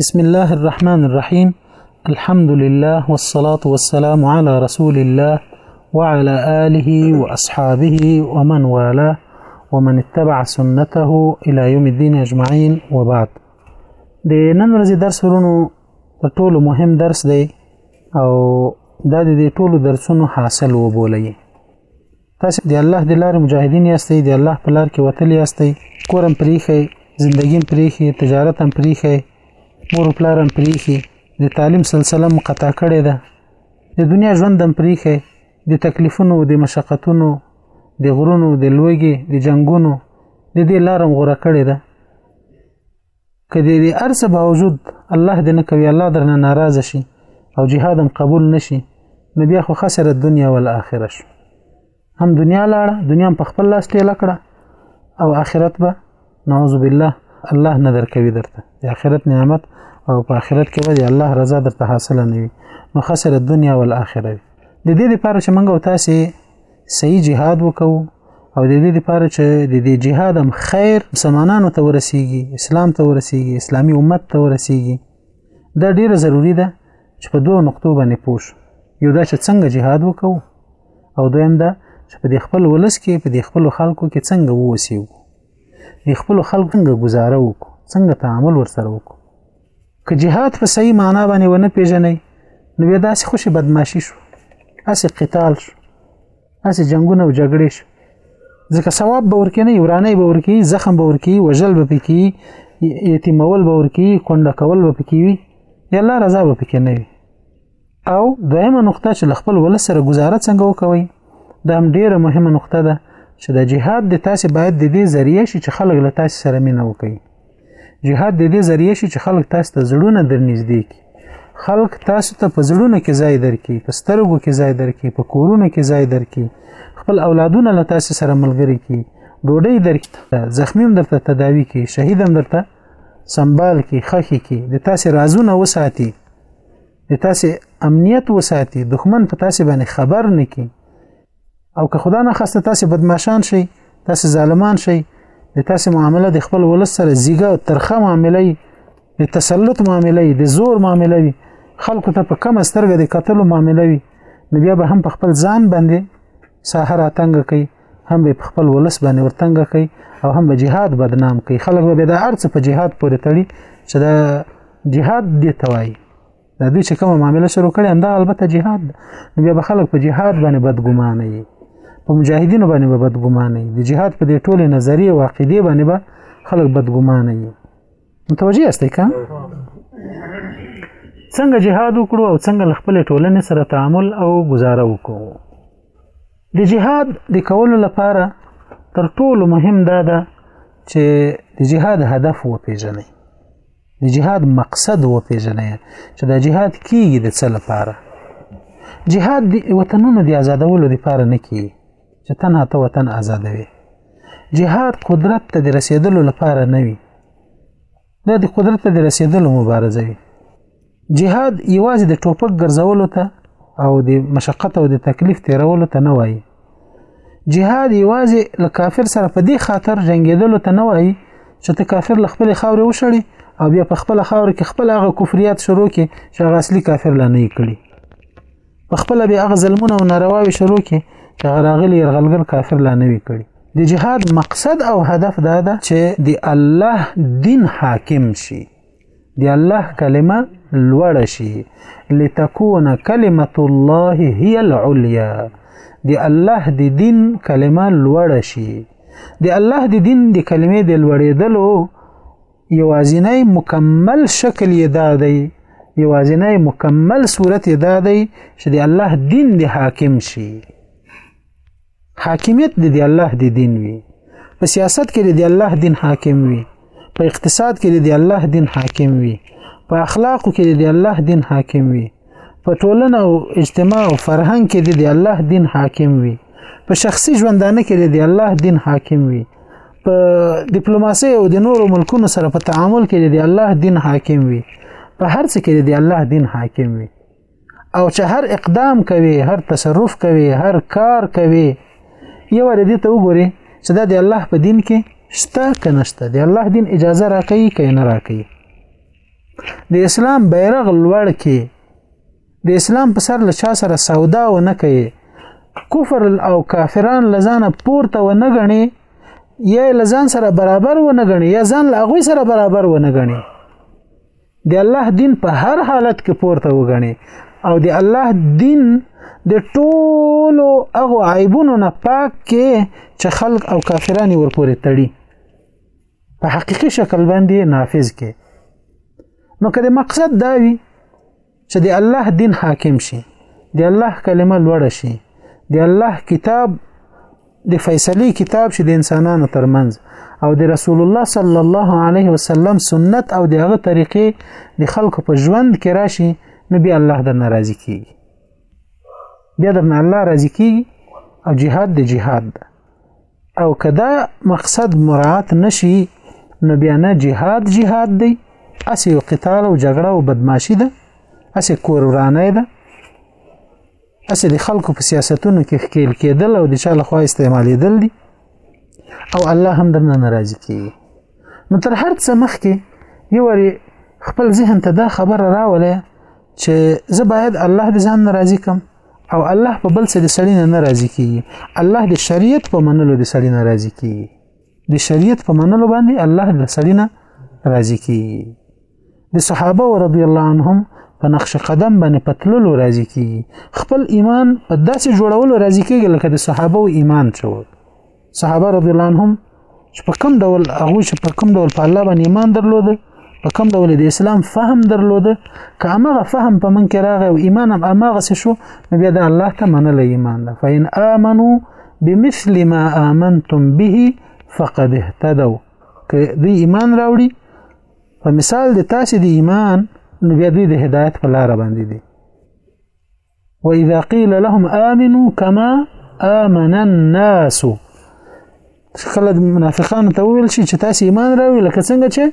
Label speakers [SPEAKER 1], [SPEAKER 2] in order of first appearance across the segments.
[SPEAKER 1] بسم الله الرحمن الرحيم الحمد لله والصلاة والسلام على رسول الله وعلى آله وأصحابه ومن والاه ومن اتبع سنته إلى يوم الدين أجمعين وبعد د نن ورځې درس ورونو تر ټولو مهم درس دی او دا د دې ټولو درسونو حاصل وبولئ تاسو د الله د لارې مجاهدین یاستئ د الله په لار کې وتل یاستئ کورم پریخي زندګیم پریخي تجارت هم پریخي مور پلار هم پریخي د تعلیم سلسله مقطع کړې ده د دنیا ژوند هم پریخي د تکلیفونو د مشقتونو د غرونو د لوګي د جنگونو د دې لارم غوړه کړې ده که دې دې ارس باوجود الله دې نه کوي الله درنه ناراض شي او جهاد هم قبول نشي نو بیا خو خسر دنیا ول اخره شو هم دنیا لاړه دنیا په خپل لاس ټیله کړه او اخرت به نعوذ بالله الله نه درکوي درته د اخرت نعمت او په اخرت کې به د الله رضا درته حاصله نه وي نو خسر دنیا ول اخره د دې لپاره چې موږ تاسو صحیح جهاد وکړو او د دې لپاره چې د دې جهاد هم خیر مسلمانانو ته ورسیږي اسلام ته ورسیږي اسلامي امت ته ورسیږي دا ډیره ضروری ده چې په دوه نقطو باندې پوښ یو دا چې څنګه جهاد وکړو او دویم دا چې په دې خپل ولس کې په دې خپل خلکو کې څنګه ووسیو د خپل خلکو څنګه گزاره وکړو څنګه تعامل ورسره وکړو که جهاد په صحیح معنا باندې ونه پیژنئ نو بیا داسې خوشې بدمعشي شو هسې قتال شو هسې جنګونه او جګړې شو ځکه ثواب به ورکې نه ورانه به ورکې زخم به ورکې وژل به پکې یتیمول به ورکې کونډه کول به پکې وي یا الله رضا به پکې نه وي او دویمه نقطه چې له خپل ولس سره گزاره څنګه وکوي دا هم ډیره مهمه نقطه ده چې د جهاد د تاسې باید د دې ذریعه شي چې خلک له تاسې سره مینه وکړي جهاد د دې ذریعه شي چې خلک تاسو ته زړونه درنږدې کړي خلق تاسو ته په زړونو کې ځای درکې په سترګو کې ځای درکې په کورونو کې ځای درکې خپل اولادونه له تاسو سره ملګری کړي ډوډۍ درکې زخمی هم درته تداوي کړي شهید هم درته سنبال کړي خخې کړي د تاسو رازونه وساتي د تاسو امنیت وساتي دښمن په تاسو باندې خبر نه کی او که خدا نه خسته تاسو بدمعشان شي تاسو ظالمان شي د تاسو معامله د خپل ولس سره زیګه او ترخه معامله د تسلط معامله د زور معامله وي خلکو ته په کم سترګه د قتل معامله وي نو بیا به هم په خپل ځان باندې ساحه راتنګ کوي هم به خپل ولس باندې ورتنګ کوي او هم به جهاد بدنام کوي خلک به د ارڅ په جهاد پورې تړي چې دا جهاد دی توای دا دوی چې کومه معامله شروع کړي انده البته جهاد نو بیا به خلک په جهاد باندې بدګمان وي په مجاهدینو باندې به بدګمان وي د جهاد په دې ټوله نظریه او عقیده باندې به خلک بدګمان وي متوجه یاست که څنګه جهاد وکړو او څنګه خپل ټولنې سره تعامل او گزاره وکړو د جهاد د کولو لپاره تر ټولو مهم دا ده چې د جهاد هدف وپیژنئ د جهاد مقصد وپیژنئ چې د جهاد کیږي د څه لپاره جهاد د وطنونو د آزادولو لپاره نه کیږي چې تنها ته وطن آزادوي جهاد قدرت ته د رسیدلو لپاره نه وي دا د قدرت ته د رسیدلو مبارزه وي جهاد یوازې د ټوپک ګرځولو ته او د مشقت او د تکلیف تیرولو ته نه وایي جهاد یوازې له کافر سره په دې خاطر جنگیدلو ته نه وایي چې ته کافر له خپل خاورې وشړي او بیا په خپل خاور کې خپل هغه کفریات شروع کې چې هغه اصلي کافر لانه کړي په خپل به هغه ظلمونه او نارواوي شروع کړي چې هغه راغلي يرغلګر کافر لا نه وي کړي د جهاد مقصد او هدف دا ده چې د الله دین حاکم شي د الله کلمه لوړ شي لتكون کلمت الله هي العليا د الله د دین کلمه لوړ شي د الله د دین د کلمې د لوړېدلو یوازینی مکمل شکل یې دا دی یوازینی مکمل صورت یې دا دی چې د الله دین دی حاکم شي حاکمیت د دی الله دی دین وي په سیاست کې د الله دین حاکم وي په اقتصاد کې د الله دین حاکم وي په اخلاقو کې د الله دین حاکم وي په ټولنه او اجتماع او فرهنګ کې د الله دین حاکم وي په شخصي ژوندانه کې د الله دین حاکم وي په ډیپلوماسي او د نورو ملکونو سره په تعامل کې د الله دین حاکم وي په هر څه کې د الله دین حاکم وي او چې هر اقدام کوي هر تصرف کوي هر کار کوي یو ور دي ته وګوري چې دا د الله په دین کې شته کنه شته د الله دین اجازه راکړي کینه راکړي د اسلام بیرغ لوړ کې د اسلام په سر له چا سره سودا و نه کوي کفر او کافران لزانه پورته و نه غني یا لزان سره برابر و نه غني یا ځان له هغه سره برابر و نه غني د الله دین په هر حالت کې پورته و غني او د الله دین د ټولو هغه عیبونو نه پاک کې چې خلق او کافرانی ورپورې تړي په حقيقي شکل باندې نافذ کې نو کله مقصد دا وي چې د الله دین حاکم شي د الله کلمه لوړه شي د الله کتاب د فیصله کتاب شي د انسانانو ترمنځ او د رسول الله صلی الله علیه وسلم سنت او دغه طریقې د خلکو په ژوند کې راشي نو بیا الله د ناراضي کیږي بیا د الله راضي کیږي او جهاد د جهاد ده او کدا مقصد مراعات نشي نو بیا نه جهاد جهاد دی اسی یو قتال او جګړه او بدمعشي ده اسی کور ورانه ده اسی د خلکو په سیاستونو کې ښکیل کېدل او د چا لخوا استعمالېدل دي او الله هم درنه ناراضي کیږي نو تر هر څه مخکې یو خپل ذهن ته دا خبره راولې چې زه باید الله د ځان ناراضي کم او الله په بل څه د سړی نه ناراضي کیږي الله د شریعت په منلو د سړی ناراضي کیږي د شریعت په منلو باندې الله د سړی نه راضي کیږي د صحابه رضی الله عنهم په نقش قدم باندې پتللو راضي کیږي خپل ایمان په داسې جوړولو راضي کیږي لکه د صحابه او ایمان چې صحابه رضی الله عنهم چې په کوم ډول هغه چې په کوم ډول په الله باندې ایمان درلود په کوم ډول د اسلام فهم درلود که هغه فهم په من کې راغی او ایمان هم هغه څه شو نو بیا د الله ته منل ایمان ده فإن آمنوا بمثل ما آمنتم به فقد اهتدوا که دوی ایمان راوړي په مثال د تاسو د ایمان نو بیا دوی د هدایت په لار باندې دي وإذا قيل لهم آمنوا كما آمن الناس خلد منافقان ته ویل شي چې تاسو ایمان راوړئ لکه څنګه چې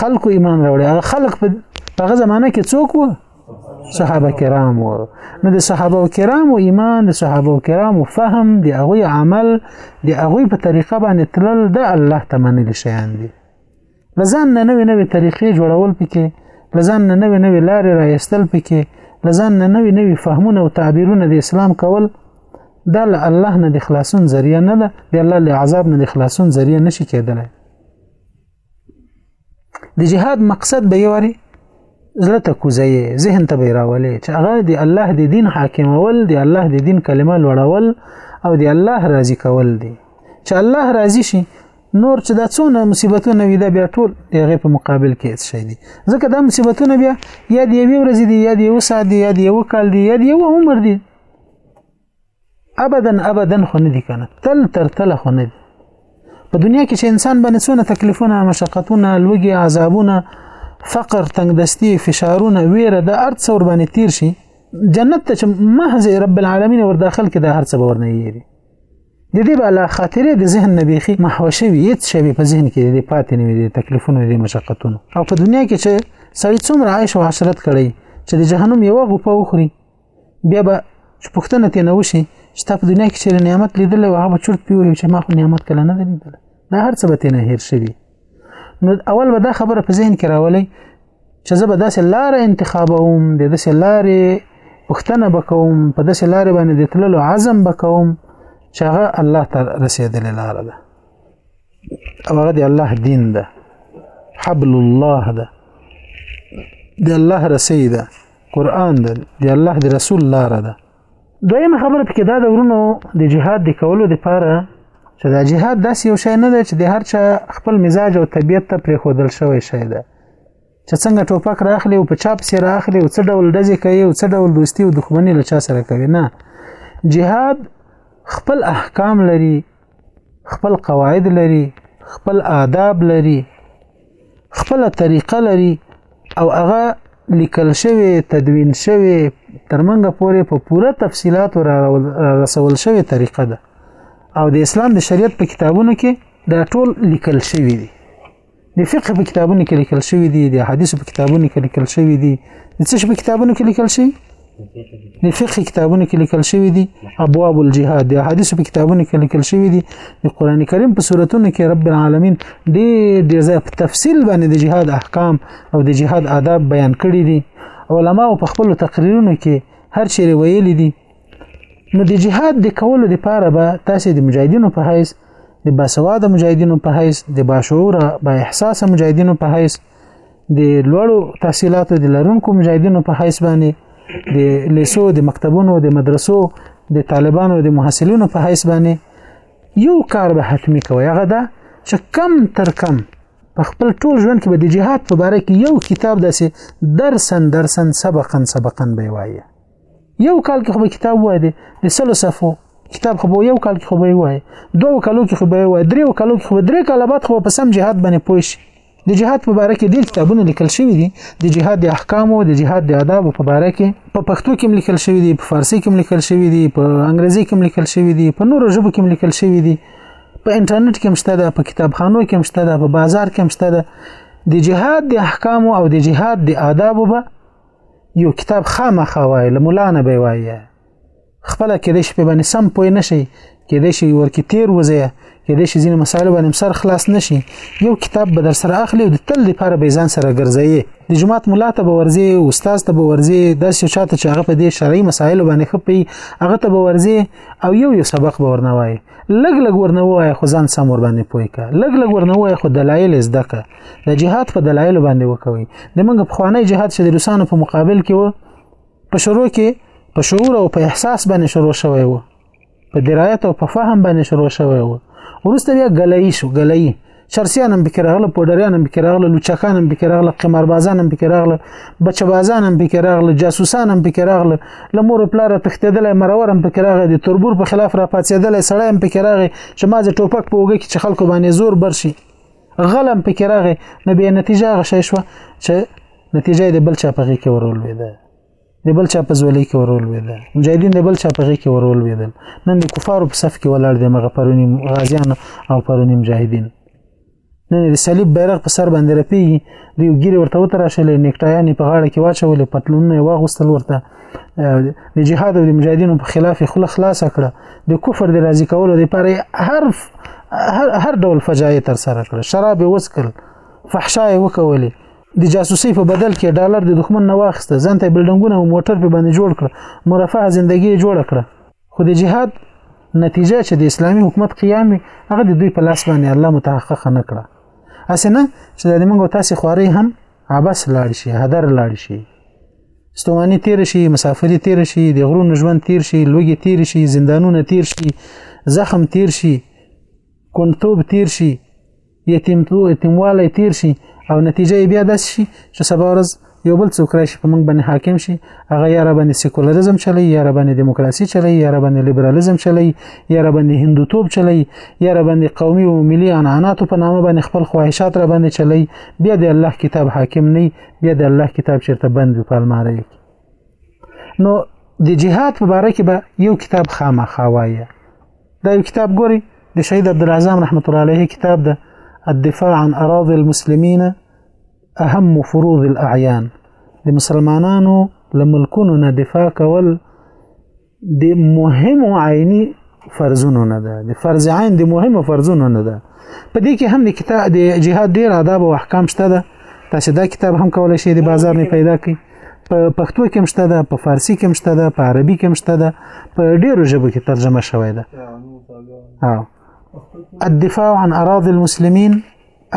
[SPEAKER 1] خلکو ایمان راوړي هغه خلک په هغه زمانه کې څوک وو صحابه کرام وو نو د صحابه کرام او ایمان د صحابه کرام او فهم د هغه عمل د هغه په طریقه باندې تلل د الله تمنې شیان دي له ځان نه نوې نوې طریقې جوړول پکې له ځان نه نوې نوې لارې راایستل پکې له ځان نه نوې نوې فهمونه او تعبیرونه د اسلام کول دا له الله نه د خلاصون ذریعہ نه ده د الله له عذاب نه د خلاصون ذریعہ نشي کېدلی د جهاد مقصد به یوري زړه ته کوزي ذهن ته به راولې چې هغه د الله د دین حاکمول د الله د دین کلمه لوړول او د الله راضي کول دي چې الله راضي شي نور چې دا څونه مصیبتونه وي دا بیا ټول د هغې په مقابل کې هېڅ شی دي ځکه دا مصیبتونه بیا یا د یوې ورځې دي یا د یو ساعت دي یا د یو کال دي یا د یو عمر دي ابدا ابدا خو نه دي که نه تل تر تله خو نه دي په دنیا کې چې انسان باندې څونه تکلیفونه مشقتونه لوږې عذابونه فقر تنګدستي فشارونه ویره د ارت څور باندې تیر شي جنت ته چې محض رب العالمین ور داخل کې د هر څه باور نه یری د دې بالا خاطرې د ذهن نه بيخي محو شوي هیڅ شی په ذهن کې د پاتې نه وي د تکلیفونو د مشقتونو او په دنیا کې چې سړی څومره عیش او عشرت کړی چې د جهنم یو غوپه وخوري بیا به چې پښتنه ته نه وشي چې تاسو دنیا کې چې نعمت لیدل او هغه چورت پیو چې ما خو نعمت کله نه لیدل دا هر څه به نه هیر شوی نو اول به دا خبره په ذهن کې راولي چې زه به داسې لاره انتخابوم د داسې لارې پښتنه بکوم په داسې لارې باندې د تللو عزم بکوم چې هغه الله ته رسیدلې لاره ده او هغه د الله دین ده حبل الله ده د الله رسي ده قران ده د الله د رسول لاره ده دویمه خبره پکې دا د ورونو د جهاد د کولو لپاره چې دا جهاد داسې یو شی نه دی چې د هر چا خپل مزاج او طبیعت ته پرې خودل شوی شی ده چې څنګه ټوپک راخلی او په چا پسې راخلی او څه ډول ډزې کوي او څه ډول دوستي او دښمني له چا سره کوي نه جهاد خپل احکام لري خپل قواعد لري خپل آداب لري خپل طریقه لري او هغه لیکل شوی تدوین شوی ترمنګه پورې په پوره تفصيلات را رسول شوی طریقه ده او د اسلام د شریعت په کتابونو کې دا ټول لیکل شوی دي د فقه په کتابونو کې لیکل شوی دی د حدیث په کتابونو کې لیکل شوی دی د څه په کتابونو کې لیکل شوی د فقه کتابونو کې لیکل شوی دی ابواب الجهاد د حدیث په کتابونو کې لیکل شوی دی د قران کریم په سوراتونو کې رب العالمین ډېر ډېر ځای په تفصیل باندې د جهاد احکام او د جهاد آداب بیان کړی دي علما په خپل تقریرونو کې هر چیرې ویلي دي نو د جهاد د کولو لپاره به تاسو د مجاهدینو په حیث د باسواده مجاهدینو په حیث د باشعور با احساس مجاهدینو په حیث د لوړو تحصیلاتو د لرونکو مجاهدینو په حیث باندې د لیسو د مکتبونو د مدرسو د طالبانو د محصلینو په حیث باندې یو کار به حتمی کوي هغه دا چې کم تر کم په خپل ټول ژوند کې به د جهاد په باره کې یو کتاب داسې درسن درسن سبقن سبقن به وایي یو کال کې خو به کتاب وای دی د سلو صفو کتاب خو به یو کال کې خو به وای دوه کالو کې خو به وای دریو کالو کې خو درې کال بعد خو په سم جهاد باندې پوه شي د جهاد په باره کې ډېر کتابونه لیکل شوي دي د جهاد د احکامو د جهاد د آدابو په باره کې په پښتو کې لیکل شوي دي په فارسي کې لیکل شوي دي په انګریزي کې لیکل شوي دي په نورو ژبو کې لیکل شوي دي په انټرنیټ کې مشته ده په کتابخانو کې مشته ده په بازار کې مشته ده د جهاد د احکامو او د جهاد د آدابو به یو کتاب خامخا وای له مولا نه به وای خپل کې د شي په باندې سم پوي نشي کې د شي ورکی تیر وځي کې د شي ځینې مسایل باندې سر خلاص نشي یو کتاب به در سره اخلي او د تل لپاره به ځان سره ګرځي د جماعت مولا ته به ورځي استاد ته به ورځي داسې یو چاته چې هغه په دې شرعي مسایل باندې خپي هغه ته به ورځي او یو یو سبق به ورنوي لګ لګ ورنوي خو ځان سم ور باندې پوي کا لګ لګ ورنوي خو دلایل زده کا د جهاد په دلایل باندې وکوي د موږ په خوانی جهاد چې د روسانو په مقابل کې و په شروع کې په شعور او په احساس باندې شروع شوی و په درایت او په فهم باندې شروع شوی و ورسته بیا غلای شو غلای چرسیان هم بکر اغله پودریان هم بکر اغله لوچکان هم بکر اغله قماربازان هم بکر اغله بچبازان هم بکر اغله جاسوسان هم بکر اغله لمور پلار تختیدل مرور هم بکر اغله د تربور په خلاف را پاتېدل سړی هم بکر اغله چې ما د ټوپک په وګه کې خلکو باندې زور برشي غلم پکې راغی نو به نتیجه هغه شی شوه چې نتیجه د بل چا په غېږ کې ورولوېده د بل چا په زولۍ کې ورولوېده مجاهدین د بل چا په غېږ کې ورولوېدل نن د کفارو په صف کې ولاړ دي مغه پرونی غازیان او پرونی مجاهدین نن د صلیب بیرغ په سر باندې رپیږي د یو ګیره ورته وتراشلې نیکټایانې په غاړه کې واچولې پتلونونه یې واغوستل ورته د جهاد او د مجاهدینو په خلاف خله خلاص کړه د کفر د راضي کولو لپاره هر هر ډول فجایع تر سره کړه شراب وسکل فحشا وکولې د جاسوسي په بدل کې ډالر د دښمن نه واخسته ځانته بلډنګونه او موټر په باندې جوړ کړ مرفه زندگی جوړ کړ خو د جهاد نتیجه چې د اسلامي حکومت قیام هغه د دوی په لاس باندې الله متحقق نه کړه اسنه چې د موږ تاسو خواري هم عباس لاړ شي هدر لاړ شي ستوماني تیر شي مسافري تیر شي د غرونو ژوند تیر شي لوګي تیر شي زندانونه تیر شي زخم تیر شي کونتوب تیر شي یتیمتو یتیموالی تیر شي او نتیجه بیا داسې شي چې سبا ورځ یو بل څوک راشي په موږ باندې حاکم شي هغه یا را باندې سیکولریزم چلی یا را باندې دیموکراسي چلی یا را باندې لیبرالیزم چلی یا را باندې هندوتوب چلی یا را باندې قومي او ملي عنعناتو په نامه باندې خپل خواهشات را باندې چلی بیا د الله کتاب حاکم نه یا د الله کتاب چیرته بند وي په المارۍ کې نو د جهاد په باره کې به یو کتاب خامخا وایه دا یو کتاب ګوري د شهید عبدالعظام رحمت الله علیه کتاب ده الدفاع عن اراضي المسلمين اهم فروض الاعيان د مسلمانانو لملکونو نه دفاع کول د مهم او عیني فرضونو نه ده د فرض عین د مهمو فرضونو نه ده په دې کې هم د کتاب د جهاد ډیر آداب او احکام شته ده تاسو دا کتاب هم کولای شئ د بازار نه پیدا کړئ په پښتو کې مشته ده په فارسی کې مشته ده په عربي کې مشته ده په ډیرو ژبو کې ترجمه شوې ده ها الدفاع عن اراضي المسلمين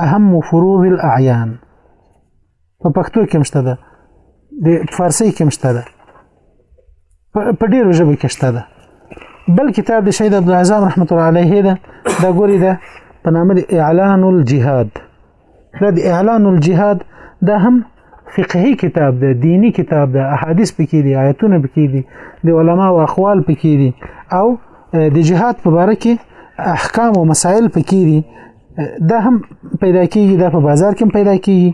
[SPEAKER 1] اهم فروض الاعيان په پښتو کې مشته ده د فارسی کې مشته ده په ډیرو ژبو کې شته ده بل کتاب د شهید عبد العزام رحمت الله علیه ده دا ګوري ده په نامه د اعلان الجهاد دا د اعلان الجهاد دا هم فقهي کتاب ده دینی کتاب ده احادیث پکې دي آیتونه پکې دي د علما او اقوال پکې دي او د جهاد په اړه کې احکام او مسائل پکې دي دا هم پیدا کیږي دا په بازار کې پیدا کیږي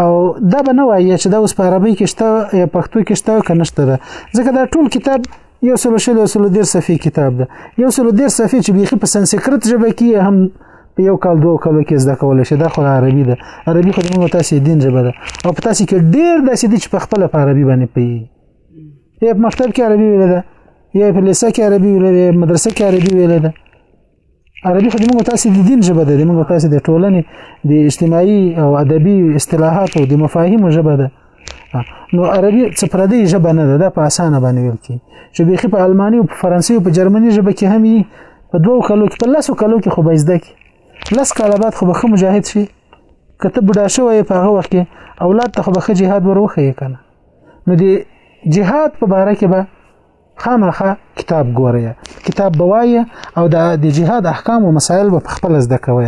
[SPEAKER 1] او دا به نه وایي چې دا اوس په عربي کې شته یا پښتو کې شته که نشته ده ځکه دا ټول کتاب یو سل شل یو سل ډیر صفحې کتاب ده یو سل ډیر صفحې چې بیخي په سنسکرت ژبه کې هم په یو کال دوه کالو کې زده کول شي دا خو عربي ده عربي خو د موږ تاسو دین ژبه ده او په تاسو کې ډیر داسې دي چې په خپل په عربي باندې پي یې په مکتب کې عربي ویل ده یې په لیسه کې عربي ویل ده مدرسه کې عربي ویل ده عربي خو موږ تاسو د دین ژبه ده موږ تاسو د ټولنې د اجتماعي او ادبي اصطلاحات او د مفاهیمو ژبه ده نو عربي څه پردي ژبه نه ده دا په اسانه باندې ویل کی چې بيخي په الماني او په فرانسوي او په جرمني ژبه کې هم یي په دوو کلو کې په لاسو کلو کې خو به زده کی لس کاله بعد خو به مجاهد شي کته بډا شوی په هغه وخت کې اولاد ته خو به جهاد وروخی کنه نو دی جهاد په باره کې به خامخا کتاب ګورئ کتاب به وایي او د د جهاد احکام او مسایل به خپل زده کوئ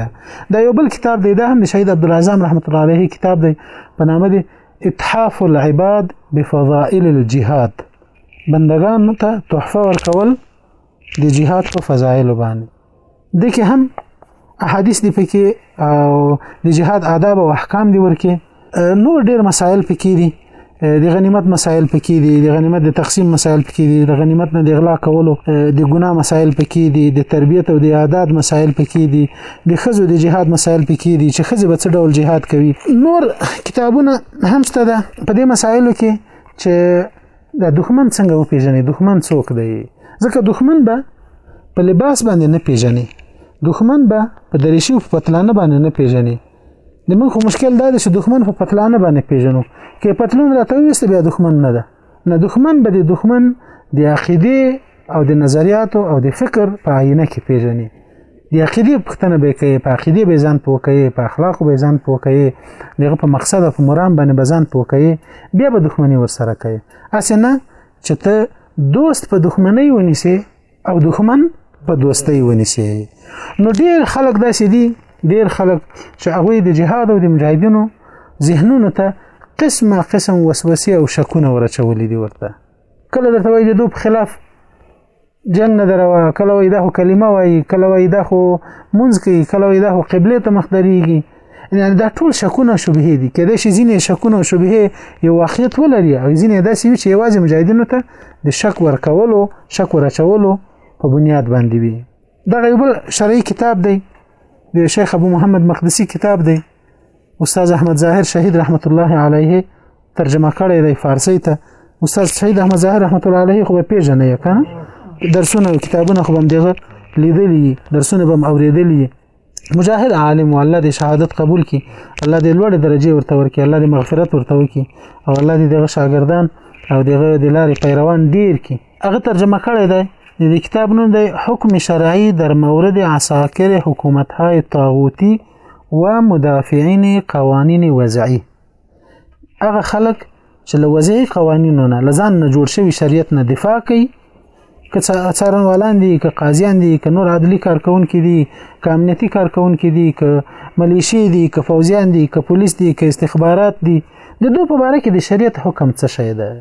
[SPEAKER 1] دا یو بل کتاب دی دا هم د شهید عبدالعظام رحمت الله علیه کتاب دی په نامه دی اتحاف العباد بفضائل الجهاد بندگان ته تحفه ورکول د جهاد په فضایل باندې د کې هم احادیث دی پکې او د جهاد آداب او احکام دی ورکه نور ډیر مسائل پکې دي د غنیمت مسائل پکې دي د غنیمت د تقسیم مسائل پکې دي د غنیمت نه د اغلا کولو د ګناه مسائل پکې دي د تربیت او د اعداد مسائل پکې دي د خزو د جهاد مسائل پکې دي چې خزه به څه ډول جهاد کوي نور کتابونه هم ستده په دې مسائلو کې چې دا دښمن څنګه وپیژنې دښمن څوک دی ځکه دښمن به په لباس باندې نه پیژنې دښمن به په دریشي او پتلانه باندې نه پیژنې د موږ مشکل دا دی چې دښمن په پتلانه باندې پیژنو کې پتلون راته وسته بیا دښمن نه ده نه دښمن به د دښمن د عقیده او د نظریاتو او د فکر په آینه کې پیژني د عقیدې پښتنه به کوي په عقیدې به ځان پوه کوي په اخلاق به ځان پوه کوي دغه په مقصد او په مرام باندې به ځان پوه کوي بیا به دښمنی ورسره کوي اسنه چې ته دوست په دښمنۍ ونیسي او دښمن په دوستۍ ونیسي نو ډیر خلک داسې دي ډیر خلک چې هغه د جهاد او د مجاهدینو ذهنونو ته قسمه قسم وسوسې او شکونه ورچولې دي ورته کله درته وایي د دوی په خلاف جنګ نه دروا کله وایي دا خو کلمه وایي کله وایي دا خو مونځ کوي کله وایي دا خو قبله ته مخ درېږي یعنې دا ټول شکونه شبهې دي کېدای شي ځینې شکونه او شبهې یو واقعیت ولري او ځینې داسې وي چې یوازې مجاهدینو ته د شک ورکولو شک ورچولو په بنیاد باندې وي دغه یو بل شرعي کتاب دی د شیخ ابو محمد مقدسي کتاب دی استاد احمد ظاهر شهید رحمت الله علیه ترجمه کړی دی فارسی ته استاد شهید احمد ظاهر رحمت الله علیه خو به پیژنې کنه درسونه او کتابونه خو هم دغه لیدلی درسونه به اوریدلی مجاهد عالم والله دې شهادت قبول کړي الله دې لوړ درجه ورته ورکړي الله دې مغفرت ورته وکړي او الله دې دغه شاګردان او دغه د لارې پیروان ډیر کړي هغه ترجمه کړی دی د کتاب نوم دی حکم شرعي در مورد عساکر حکومت های طاغوتی و مدافعین قوانین وضعی هغه خلک چې له وضعي قوانینو نه لزان نه جوړ شوی شریعت نه دفاع کوي که څارنوالان دي که قاضیان دي که نور عدلي کارکونکي دي که امنیتي کارکونکي دي که ملیشي دي که فوجیان دي که پولیس دي که استخبارات دي د دوی په باره کې د شریعت حکم څه شی دی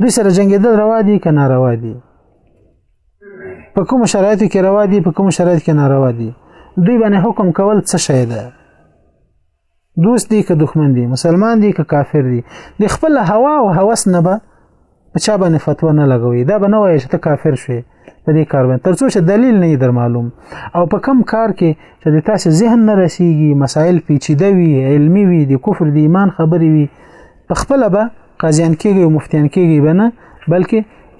[SPEAKER 1] دوی سره جنګېدل روا دي که ناروا دي په کوم شرایطو کې روا دي په کوم شرایط کې ناروا دي دوی باندې حکم کول څه شی ده دوست دي که دښمن دي مسلمان دي که کافر دي د خپل هوا او هوس نه به په چا باندې فتوا نه لګوي دا به نه وایي چې ته کافر شوې په دې کار باندې ترڅو چې دلیل نه در معلوم او په کم کار کې چې د تاسو ذهن نه رسیږي مسائل پیچیده وي علمی وي د کفر د ایمان خبرې وي په خپل به قاضیان کېږي او مفتیان کېږي بنه بلکې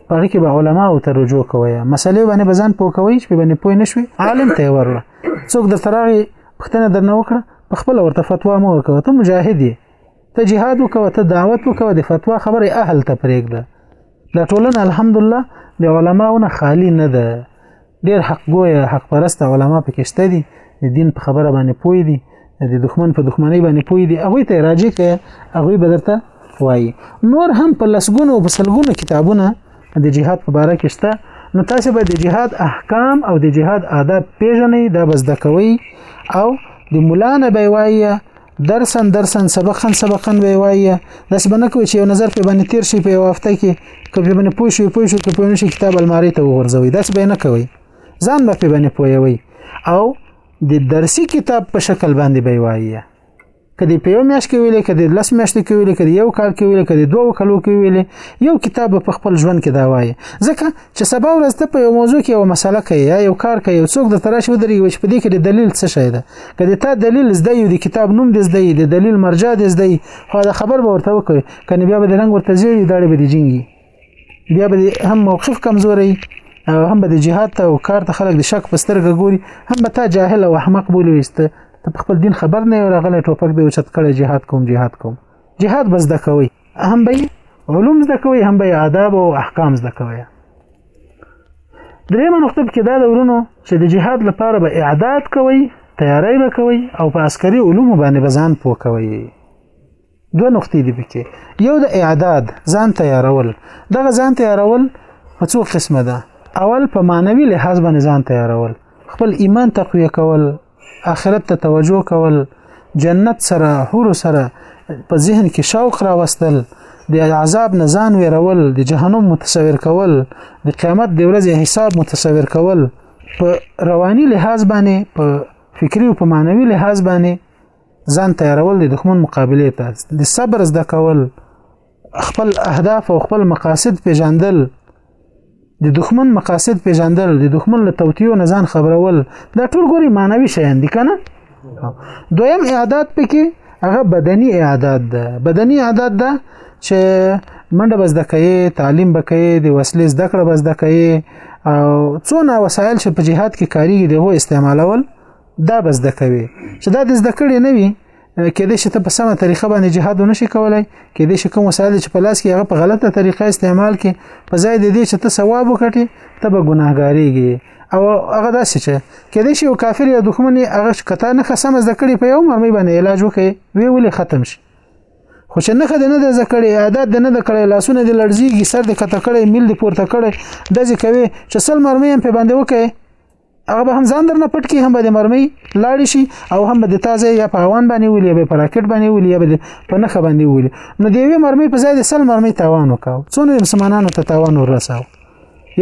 [SPEAKER 1] پاره کې به علما او ته رجوع کوي مسلې باندې بزن پوه کوي چې باندې پوه نشوي عالم ته ورله څوک د سراغي پښتنه درنه وکړه په خپل ورته فتوا مو ورکوه ته مجاهد یې ته جهاد وکوه ته دعوت وکوه د فتوا خبره اهل ته پرېږده دا ټولنه الحمدلله د علماونه خالی نه ده ډیر حق ګویا حق پرست علما پکې شته دي د دین په خبره باندې پوي دي د دښمن په دښمنۍ باندې پوي دي هغه ته راځي کې هغه بدرته وایي نور هم په لسګونو او بسلګونو کتابونه د جهاد په باره کې شته نو تاسو به د جهاد احکام او د جهاد آداب پیژنئ دا بس د کوي او د مولا نه به وایي درسن درسن سبقن سبقن وی وایي داس بنه کوي چې یو نظر په باندې تیر شي په یو هفته کې کبه باندې پوه شي پوه شي کبه نشي کتاب الماری ته وغورځوي داس به نه کوي ځان به په باندې پوي او د درسي کتاب په شکل باندې به وایي کدی په یو میاش کې ویلې کدی لس میاش کې ویلې کدی یو کال کې ویلې کدی دوه کلو کې ویلې یو کتاب په خپل ژوند کې دا وایي ځکه چې سبا ورځ ته په یو موضوع کې یو مسله کوي یا یو کار کوي یو څوک د تراش ودرېږي چې په دې کې د دلیل څه شی ده که د تا دلیل زده یو د کتاب نوم دې زده د دلیل مرجع دې زده خو دا خبر به ورته وکړي کنه بیا به د رنګ ورته زیړي داړي به دي جنګي بیا به هم موقف کمزوري او هم به د جهاد ته او کار ته خلک د شک په سترګه ګوري هم به تا جاهل او احمق بولی وسته ته خپل دین خبر نه یو راغلی ټوپک دی او چت کړی جهاد کوم جهاد کوم جهاد بس د کوي هم به علوم زده کوي هم به آداب او احکام زده کوي درېمه نقطه کې دا د ورونو چې د جهاد لپاره به اعداد کوي تیاری به کوي او په عسکري علوم باندې بزان پوه کوي دوه نقطې دي پکې یو د اعداد ځان تیارول دغه ځان تیارول په څو قسمه ده اول په معنوي لحاظ باندې ځان تیارول خپل ایمان تقویه کول آخرت ته توجه کول جنت سره حور سره په ذهن کې شوق راوستل د عذاب نه ځان ویرول د جهنم متصور کول د قیامت د ورځې حساب متصور کول په رواني لحاظ باندې په فکری او په معنوي لحاظ باندې ځان تیارول د دښمن مقابله ته د صبر زده کول خپل اهداف او خپل مقاصد پیژندل د دښمن مقاصد پیژندل د دښمن له توتیو نه ځان خبرول دا ټول ګوري معنوي شیان دي کنه دویم اعداد پکې هغه بدني اعداد ده بدني اعداد ده چې منډه بس د کوي تعلیم بکوي د وسلې زده کړه بس د کوي او څونه وسایل چې په جهاد کې کاریږي دغه استعمالول دا بس د کوي چې دا د زده کړې نه وي کېدې شي ته په سمه طریقه باندې جهاد نه شي کولای کېدې شي کوم وسایل چې په لاس کې هغه په غلطه طریقه استعمال کې په ځای د دې چې ته ثواب وکړي ته به ګناهګاریږي او هغه داسې چې کېدې شي یو کافر یا دښمن هغه کته نه خسمه ذکرې په یو مرمۍ باندې علاج وکړي وی ولې ختم شي خو چې نخه د نه د زکړې عادت د نه د کړې لاسونه د لړزيږي سر د کته کړې مل د پورته کړې د ځکوي چې سل مرمه په باندې وکړي هغه به هم ځان درنه پټ کی هم به د مرمۍ لاړ شي او هم به د تازه یا په هوان باندې ولي به په راکټ باندې ولي یا به په نخ باندې ولي نو د یوې مرمۍ په ځای د سل مرمۍ تاوان وکاو څونه مسلمانانو ته تاوان ورساو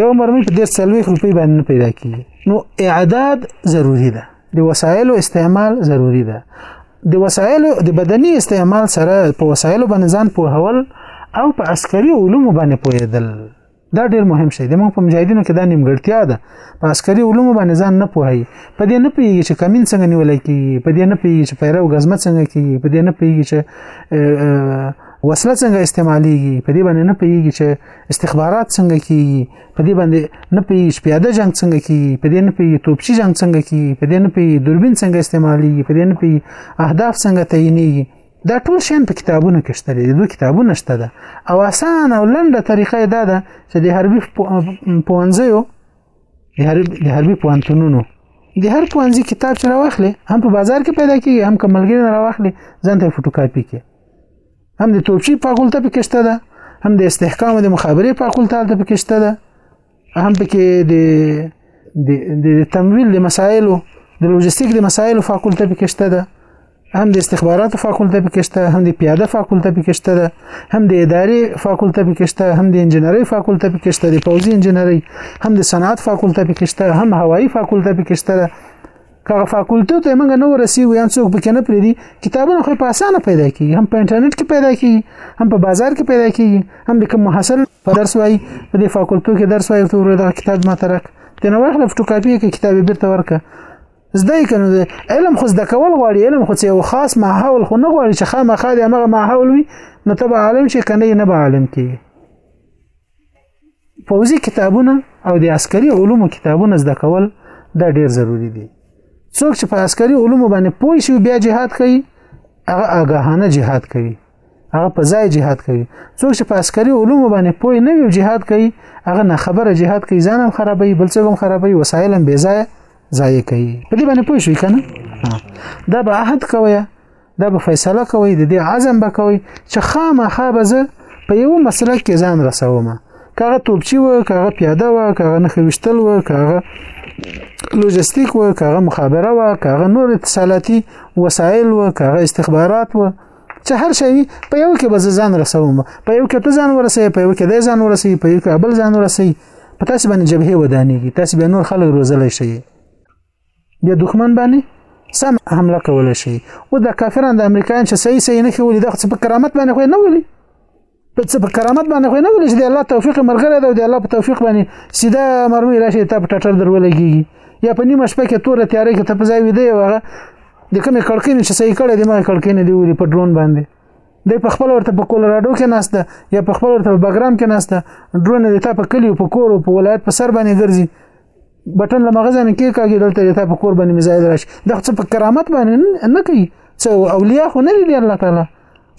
[SPEAKER 1] یو مرمۍ په ډیر سلويخ روپی باندې پیدا کیږي نو اعداد ضروری ده د وسایلو استعمال ضروری ده د وسایلو د بدني استعمال سره په وسایلو باندې ځان پوهول او په عسکري علوم باندې پوهېدل دا ډیر مهم شی دی موږ په مجاهدینو کې دا نیمګړتیا ده په عسکري علوم باندې ځان نه پوهیږي په دې نه پیږي چې کمین څنګه نیول کیږي په دې نه پیږي چې پیرو غزمه څنګه کیږي په دې نه پیږي چې وسله څنګه استعماليږي په دې باندې نه پیږي چې استخبارات څنګه کیږي په دې باندې نه پیږي چې پیاده جنگ څنګه کیږي په دې نه پیږي توپچی جنگ څنګه کیږي په دې نه پیږي دوربین څنګه استعماليږي په دې نه پیږي اهداف څنګه تعینيږي دا ټول شیان په کتابونو کې شته دي دوه کتابونه شته ده او اسانه او لنډه طریقه دا ده چې د حربي پوهنځیو د حربي پوهنتونونو د هر پوهنځي کتاب چې راوخلې هم په بازار کې پیدا کیږي هم کملګری راوخلې ځان ته فوټوکاپي کې هم د توپچي فاکولته پکې شته ده هم د استحکام او د مخابره فاکولته هلته پکې شته ده هم پکې د د تمویل د مسایلو د لوجستیک د مسایلو فاکولټه پکې شته ده هم د استخباراتو فاکولټه پکې شته هم د پیاده فاکولټه پکې شته ده هم د اداري فاکولټه پکې شته هم د انجنیری فاکولټه پکې شته د پوځي انجنیری هم د صنعت فاکولټه پکې شته هم هوایی فاکولټه پکې شته که فاکولټو ته موږ نه ورسیږو یا څوک پکې نه پریدي کتابونه خو په اسانه پیدا کیږي هم په انټرنیټ کې پیدا کیږي هم په بازار کې پیدا کیږي هم د کوم محصل په درس وایي په دې فاکولټو کې درس وایي ته ورته کتاب ما ترک ته نو واخله فوټو کاپي کې کتاب بیرته ورکه زده یې کنه علم خو زده کول غواړي علم خو یو خاص ماحول خو نه غواړي چې خامخا د هغه ماحول وي نو تبع عالم شي کنه نه به عالم کیږي پوزي کتابونه او د عسکري علومو کتابونه زده کول دا ډیر ضروری دي څوک چې په عسکري علومو باندې پوه شي بیا جهاد کوي هغه آگاهانه جهاد کوي هغه په ځای جهاد کوي څوک چې په عسکري علومو باندې پوه نه وي جهاد کوي هغه نه خبره جهاد کوي ځان هم خرابوي بل څه هم خرابوي وسایل هم بې ځای ځای کوي په دې باندې پوه شئ کنه دا به عهد کوي دا به فیصله کوي د دې عزم به کوي چې خامخا به زه په یو مسله کې ځان رسوم کاغه توپچی و کاغه پیاده و کاغه نخې وشتل و کاغه لوجستیک و کاغه مخابره و کاغه نور اتصالاتي وسایل و کاغه استخبارات و چې هر شي په یو کې به ځان رسوم په یو کې ته ځان ورسې په یو کې د ځان ورسې په یو کې بل ځان ورسې په تاسو باندې جبهه ودانېږي تاسو به نور خلک روزل شي بیا دښمن باندې سم حمله کول شي او د کافرانو د امریکایان چې صحیح صحیح نه خولي د خپل کرامت باندې خو نه ولي په څه په کرامت باندې خو نه ولي چې د الله توفیق مرګره ده او د الله په توفیق باندې سیده مرمي راشي ته په ټټر درولګي یا په نیمه شپه کې توره تیارې کې ته په ځای ویدې وغه د کومې کړکۍ چې صحیح کړې د ما کړکۍ نه دی ولي په ډرون باندې د په خپل ورته په کولراډو کې ناشته یا په خپل ورته په بګرام کې ناشته ډرون د تا په کلیو په کور او په ولایت په سر باندې ګرځي بټن له مغزه نه کې کاږي دلته ته په کور باندې مزاید راشي د څه په کرامت باندې نه کوي څه اولیاء خو نه دي الله تعالی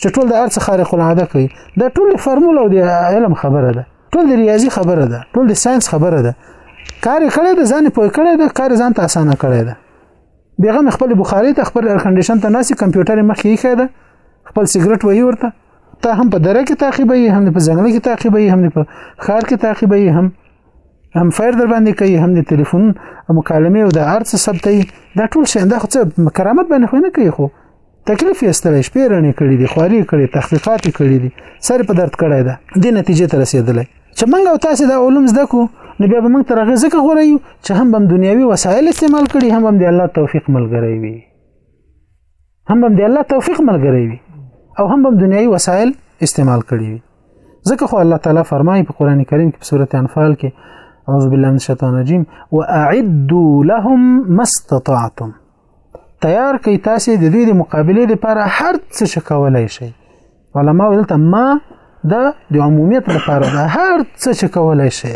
[SPEAKER 1] چې ټول د ارڅ خارق العاده کوي دا ټول فرمول او د علم خبره ده ټول د ریاضي خبره ده ټول د ساينس خبره ده کار کړی د ځان پوي کړی د کار ځان ته اسانه کړی ده بیغه خپل بخاری ته خپل ایر کنډیشن ته ناسي کمپیوټر مخ یې خېده خپل سیګریټ وایي ورته ته هم په دره کې تعقیبې هم په ځنګل کې تعقیبې هم په خار کې تعقیبې هم هم فایر در باندې کوي هم د ټلیفون مکالمه او د ارڅ ثبتي دا ټول شي دا خو څه کرامت باندې خو نه کوي خو تکلیف یې ستړی شپې رڼې کړې دي خواري کړې تحقیقات کړې دي سر په درد کړی ده د نتیجې ته رسیدلی چې موږ او تاسو دا علوم زده کو نو بیا به موږ تر هغه ځکه غوړی یو چې هم بم دنیوي وسایل استعمال کړي هم بم د الله توفیق ملګری وي هم هم د الله توفیق ملګری وي او هم هم دنیوي وسایل استعمال کړي وي ځکه خو الله تعالی فرمایي په قران کریم کې په سورته انفال کې اعوذ بالله من الشیطان الرجیم واعدوا لهم ما استطعتم تیار کړئ تاسو د دوی د مقابله لپاره هر څه چې کولای شئ علما دلته ما د د عمومیت لپاره د هر څه چې کولای شئ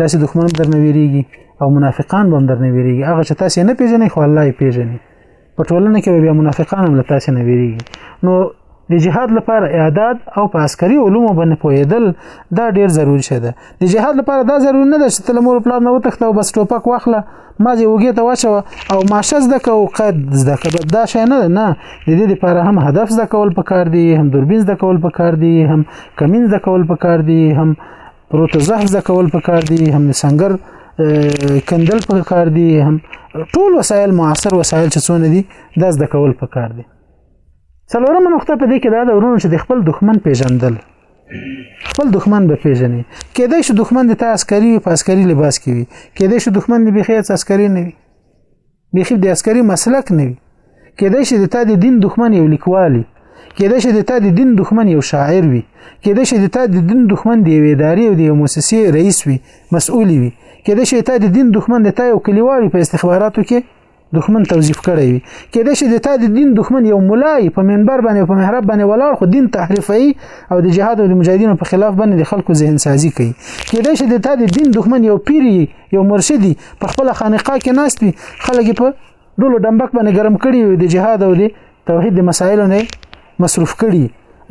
[SPEAKER 1] تاسو دښمن درنه ویریږي او منافقان به درنه ویریږي هغه چې تاسو نه پیژنئ خو الله یې پیژني په ټولنه کې بیا منافقان هم له تاسو نه ویریږي نو د جهاد لپاره اعداد او په عسکري علومو باندې پوهېدل دا ډیر ضروری شه ده د جهاد لپاره دا ضروری نه ده چې تل مور پلان نه وتښته او بس ټوپک واخله ما دې وګې ته واچوه او ماشه زده که او قد زده که دا شی نه ده نه د دې لپاره هم هدف زده کول پکار دي هم دوربین زده کول پکار دي هم کمین زده کول پکار دي هم پروتوزه زده کول پکار دي هم د سنگر کندل پکار دي هم ټول وسایل معاصر وسایل چې څونه دي دا زده کول پکار دي څلورمه نقطه په دې کې دا ده ورونو چې د خپل دښمن پیژندل خپل دښمن به پیژنې کېدای شي دښمن د تا عسکري په عسکري لباس کې وي کېدای شي دښمن د بخیر عسکري نه وي بیخي د عسکري مسلک نه وي کېدای شي د تا د دین دښمن یو لیکوالي کېدای شي د تا د دین دښمن یو شاعر وي کېدای شي د تا د دین دښمن د یوې ادارې او د یو موسسې رئیس وي مسؤل وي کېدای شي تا د دین دښمن د تا یو کلیوال په استخباراتو کې دښمن توظیف کړی وي کېدای شي د تا د دین دښمن یو ملای په منبر باندې په محراب باندې ولاړ خو دین تحریفوي او د جهاد او د مجاهدینو په خلاف باندې د خلکو ذهن سازي کوي کېدای شي د تا د دین دښمن یو پیری یو مرشدي په خپل خانقاه کې ناست وي خلک په ډولو ډمبک باندې ګرم کړي وي د جهاد او د توحید د مسایلو نه مصرف کړي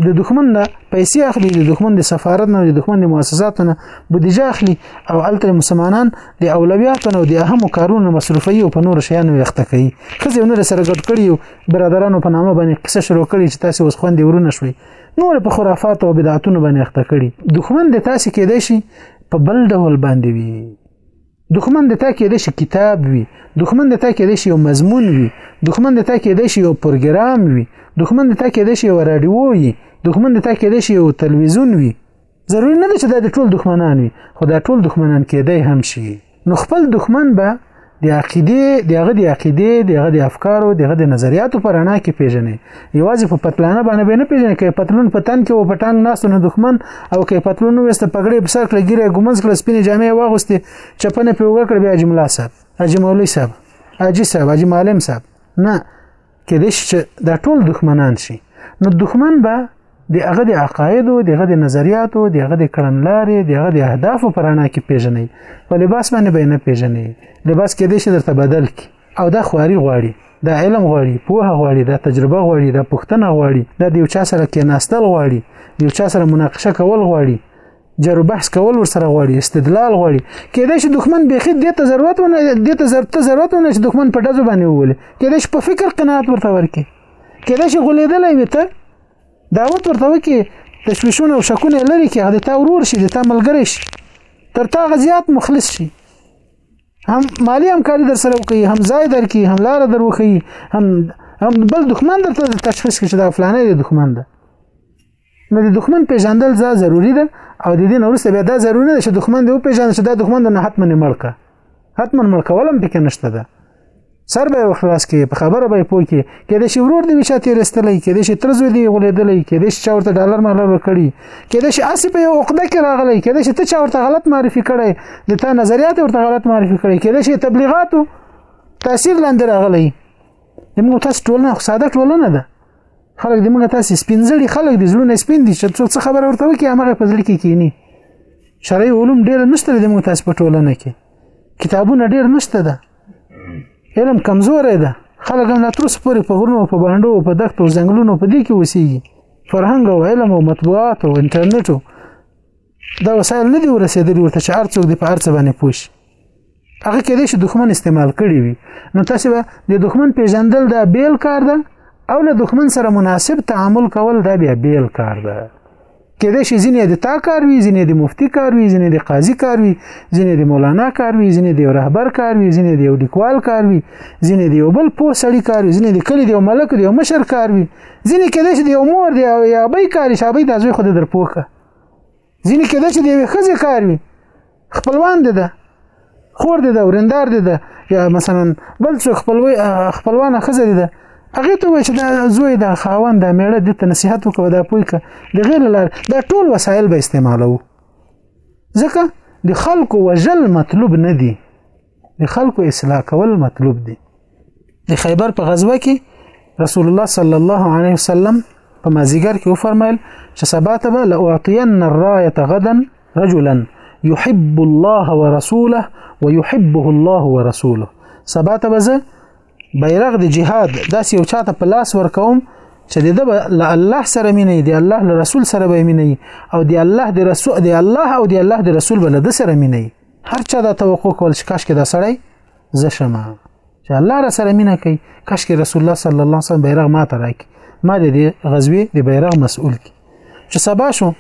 [SPEAKER 1] د دښمن نه پیسې اخلي د دښمن د سفارت نه د دښمن د مؤسساتو نه بودیجه اخلي او الته مسلمانان د اولویاتو نه د اهمو کارونو مصرفي او په نور شیانو وخت کوي خزه نور سره ګډ کړي او برادرانو په نامه باندې قصه شروع کړي چې تاسو اوس خوندې ورونه شوي نور په خرافات او بدعتونو باندې اخته کړي دښمن د تاسو کېدای شي په بل ډول باندې وي دښمن د تا کېدای شي کتاب وي دښمن د تا کېدای شي یو مضمون وي دښمن د تا کېدای شي یو پروګرام وي دښمن د تا کېدای شي یو رادیو وي دښمن د تا کېدای شي یو تلویزیون وي ضروري نه ده چې دا د ټول دښمنان وي خو دا ټول دښمنان کېدای هم شي نو خپل دښمن به د عقیده د هغه د عقیده د هغه د افکارو د هغه د نظریاتو پر اړه کې پیژنې یوازې په پتلانه باندې به نه پیژنې کې پتلون په تن کې او په ټانګ ناس نه دښمن او کې پتلون وسته پګړې په سر کړې ګیره ګمنځ کړې سپینې جامې واغوستې چپنه په وګړه کړې بیا جمله صاحب اجي مولوی صاحب اجي صاحب اجي معلم صاحب نه کې دې چې دا ټول دښمنان شي نو دښمن به د هغه د عقایدو د هغه د نظریاتو د هغه د کړنلارې د هغه د اهدافو پر اړه کې پیژنې په لباس باندې به نه پیژنې لباس کې دې چې درته بدل کی او دا خواري غواړي دا علم غواړي پوهه غواړي دا تجربه غواړي دا پښتنه غواړي دا د یو چا سره کې ناستل غواړي د یو چا سره مناقشه کول غواړي جرو بحث کول ورسره غواړي استدلال غواړي کېدای شي دښمن بيخي دې ته ضرورت ونه دې ته ضرورت ضرورت ونه چې دښمن په دځو باندې وولي کېدای شي په فکر قناعت ورته ورکي کېدای شي غولېدلې وي ته دعوت ورته وکي تشويشونه او شکونه لري کې هغه تا ورور شي د تا ملګری شي تر تا غزيات مخلص شي هم مالی همکاري در سره وکي هم ځای درکې هم لار دروخي هم هم بل دښمن درته تشخیص کړي چې دا فلانه دی دښمن ده نو د دښمن پیژندل ځا ضروری ده او د دې نورسته بیا دا ضروری ده چې دښمن دی او پیژندل چې دا دښمن د نه حتمن مړکه حتمن مړکولم پکې نشته ده سر به خلاص کې په خبره به پوه کې کې د شي ورور دی چې تیرستلې کې د شي ترزو دی غولېدلې کې د شي چاورته ډالر مالر وکړي کې د شي اسی په یو عقده کې راغلې کې د شي ته چاورته غلط معرفي کړي د تا نظریات ورته غلط معرفي کړي کې د شي تبلیغاتو تاثیر لاندې راغلې موږ تاسو ټولنه ساده ټولنه ده خلک د موږ تاسو سپینځړي خلک د زړونه سپین دي چې څوک څه خبر ورته وکي هغه په ځل کې کینی شرعي علوم ډیر نشته د موږ تاسو په ټولنه کې کتابونه ډیر نشته ده علم کمزور ده خلک هم تر اوسه پورې په غرونو په باندو په دښتو ځنګلونو په دې کې وسیږي فرهنګ او علم او مطبوعات او انټرنیټ دا وسایل نه دی ورسېدلی ورته چې هرڅوک دی په هرڅه باندې پوه شي هغه کېدای شي دښمن استعمال کړي وي نو تاسو به د دښمن پیژندل دا بیل کار ده او له دښمن سره مناسب تعامل کول دا بیا بیل کار ده کېدای شي ځینې د تا کار وي ځینې د مفتی کار وي ځینې د قاضي کار وي ځینې د مولانا کار وي ځینې د رهبر کار وي ځینې د یو لیکوال کار وي ځینې د یو بل پوه سړي کار وي ځینې د کلي د یو ملک د یو مشر کار وي ځینې کېدای شي د یو مور د یو ابۍ کار شي ابۍ د ځوی خو د درپوکه ځینې کېده چې د یوې ښځې کار وي خپلوان دي ده خور دي ده ورندار دي ده یا مثلا بل څوک خپلوي خپلوانه ښځه دي ده هغه ته وای چې دا زوی دا خاوند دا میړه د ته نصيحت وکړه دا پوي ک د غیر لار دا ټول وسایل به استعمالو ځکه د خلکو وجل مطلوب نه دي د خلکو اصلاح کول مطلوب دي د خیبر په غزوه کې رسول الله صلی الله علیه وسلم په مازیګر کې وفرمایل چې سبا ته به لاعطین الرايه غدا رجلا يحب الله ورسوله ويحبه الله ورسوله سبا ته به زه بیرغ د جهاد داسې یو چاته په لاس ورکوم چې د ده له الله سره مینه دی الله له رسول سره به مینه او دی الله د رسول دی الله او دی الله د رسول بل د سره مینه هر چا دا توقع کول چې کاش کې دا سړی زه شم چې الله را سره مینه کوي کاش کې رسول الله صلی الله علیه وسلم بیرغ ما ته راکړي ما د غزوې د بیرغ مسؤل کی چې سبا شو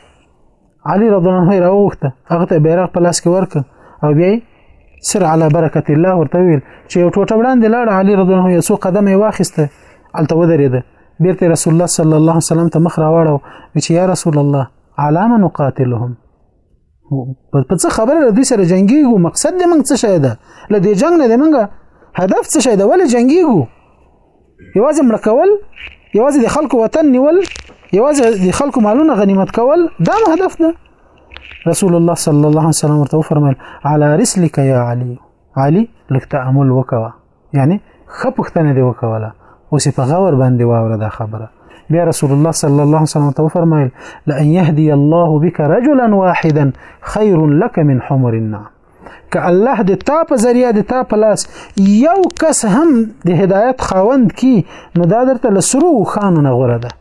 [SPEAKER 1] علي رضی الله عنه راوخته هغه ته بیرغ په لاس کې ورک او بیا سر علی برکت الله ورته ویل چې یو ټوټه وړاندې لاړ علي رضی الله عنه یو څو قدم یې واخیسته الته ودرېده بیرته رسول الله صلی الله علیه وسلم ته مخ راوړو چې یا رسول الله علامه نقاتلهم په څه خبره د دوی سره جنگيږو مقصد دې موږ څه شي ده له دې جنگ نه دې موږ هدف څه شي ده ولې جنگيږو یوازې مړ کول یوازې د خلکو وطن نیول یوازې د خلکو مالونه غنیمت کول دا مو هدف ده رسول الله صلی الله علیه وسلم ورته فرمایل علی رسلک یا علی علی لک تامل وکوه یعنی خه پښتنه دی وکوله اوس په غور باندې واوره دا خبره بیا رسول الله صلی الله علیه وسلم ته فرمایل لئن يهدي الله بك رجلا واحدا خير لك من حمر النعم که الله د تا په ذریعہ د تا په لاس یو کس هم د هدایت خاوند کی نو دا درته لسرو خانو نه غره ده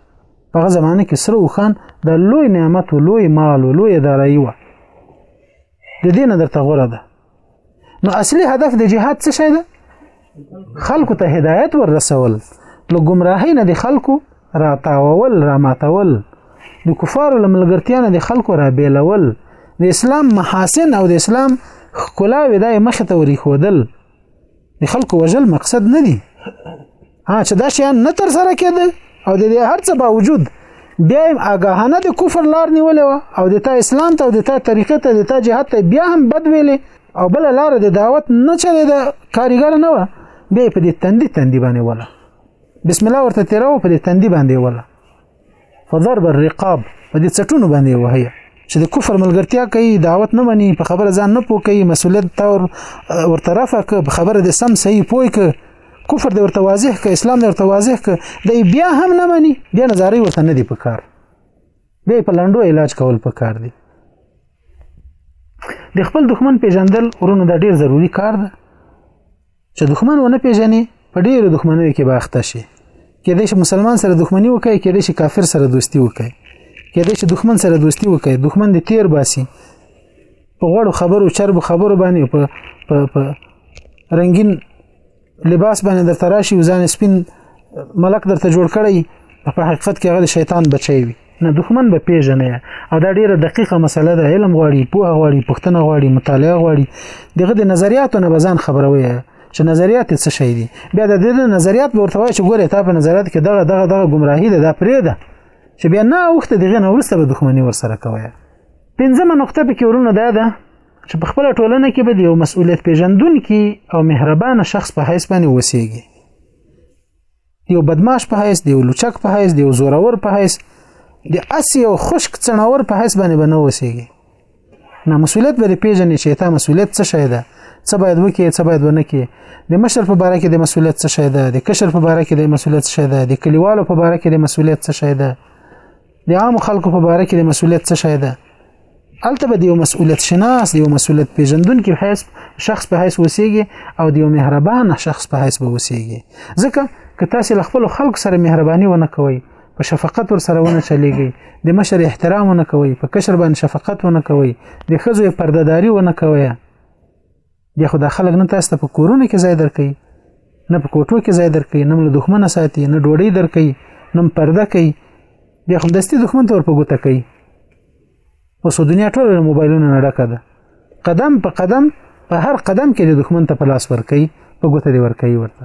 [SPEAKER 1] په هغه زمانه کې سرو خان د لوی نعمت او لوی مال او لوی دارایي و د دین درته غره ده نو اصلي هدف د جهاد څه شی ده خلکو ته هدایت ورسول له گمراهۍ نه د خلکو راتاوول راماتول د کفارو له ملګرتیا نه د خلکو را بیلول د اسلام محاسن او د اسلام ښکلاوې دا یې مخې ته ورېښودل د خلکو وژل مقصد نه دی ها چې دا شیان نه تر سره کېده او د دې هر څه باوجود بیا هم آګاهانه د کفر لار نیولې و او د تا اسلام ته او د تا طریقې ته د تا جهاد ته بیا هم بد ویلې او بل لار د دعوت نه چلې د کاریګر نه و بیا په دې تندې تندې باندې ولا بسم الله ورته تیرو په دې تندې باندې ولا فضرب الرقاب په دې چټونو باندې وهي چې د کفر ملګرتیا کوي دعوت نه مني په خبره ځان نه پوه کوي مسولیت تور ورته رفع که په خبره د سم صحیح پوي که کفر د ورته واضح که اسلام د ورته واضح که د بیا هم نه مني بیا نظارې ورته نه دی په کار بیا په لنډو علاج کول په کار دی د خپل دښمن پیژندل ورونو دا ډیر ضروری کار ده چې دښمن ونه پیژني په ډیرو دښمنیو کې به اخته شي کېدای شي مسلمان سره دښمنی وکړي کېدای شي کافر سره دوستی وکړي کېدای شي دښمن سره دوستی وکړي دښمن دې تیر باسي په غوړو خبرو چربو خبرو باندې په په په رنگین لباس باندې درته راشي وزن سپین ملک درته جوړ کړي په حقیقت کې هغه شیطان بچي وي نه دښمن به پیژنې او دا ډیره دقیقه مسله ده علم غواړي پوهه غواړي پښتنه غواړي مطالعه غواړي دغه د نظریاتو نه بزان خبروي چې نظریات څه شي دي بیا د دې نظریات به ورته وایي چې ګوره تا په نظریات کې دغه دغه دغه گمراهي ده دا پرې ده چې بیا نه وخت دغه نه ورسره دښمنی ورسره کوي پنځمه نقطه په کې ورونه ده ده چې په خپل ټولنه کې به د یو مسؤلیت پیژندونکي او مهربانه شخص په حیث باندې وسیږي یو بدمعاش په حیث دی یو لوچک په حیث دی یو زورور په حیث د اسی او خشک څنور په حیث باندې بنو وسیږي نه مسولیت به پیژنې چې تا مسولیت څه شی ده څه باید وکړي څه باید ونه کړي د مشر په باره کې د مسولیت څه شی ده د کشر په باره کې د مسولیت څه شی ده د کلیوالو په باره کې د مسولیت څه شی ده د عام خلکو په باره کې د مسولیت څه شی ده الته به د یو مسولیت شناس د یو مسولیت پیژندون کې حیث شخص په حیث وسیږي او د یو مهربان شخص په حیث به وسیږي ځکه که تاسو له خپل خلکو سره مهرباني ونه کوئ په شفقت ور سره ونه چلیږي د مشر احترام ونه کوي په کشر باندې شفقت ونه کوي د خزو پردهداري ونه کوي بیا خو دا خلک نه تاسو ته په کورونو کې ځای درکوي نه په کوټو کې ځای درکوي نه له دښمنه ساتي نه ډوډۍ درکوي نه پرده کوي بیا خو دستي دښمن ته ورپه ګوته کوي اوس دنیا ټول له موبایلونو نه ډکه ده قدم په قدم په هر قدم کې د دښمن ته په لاس ورکوي په ګوته دی ورکوي ورته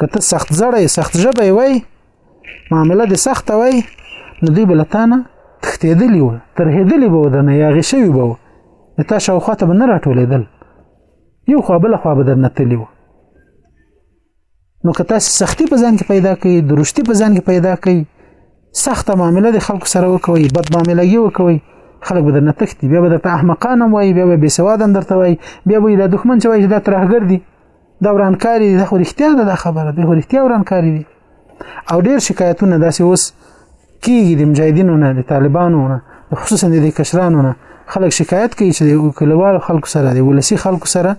[SPEAKER 1] کته سخت زړې سخت ژبې وای معامله د سخت وای نو دی بلتانه تختیدلی و ترهیدلی به ودنه یا غشوی به تا شاوخوا ته به نه راټولېدل یو خوا بل خوا به درنه تلی و نو که تاسو سختی په ځان کې پیدا کړئ درشتي په ځان کې پیدا کړئ سخته معامله د خلکو سره وکوي بد معامله یې وکوي خلک به درنه تختی بیا به د احمقان وای بیا به بې سواد درته وای بیا به د دښمن چې وای دا ترهګر دي دا ورانکاری دی خو رښتیا ده دا خبره ده خو رښتیا ورانکاری دی او ډیر شکایتونه داسې اوس کیږي د مجاهدینو نه د طالبانو نه خصوصا د کشرانو نه خلک شکایت کوي چې د کلیوالو خلکو سره د ولسی خلکو سره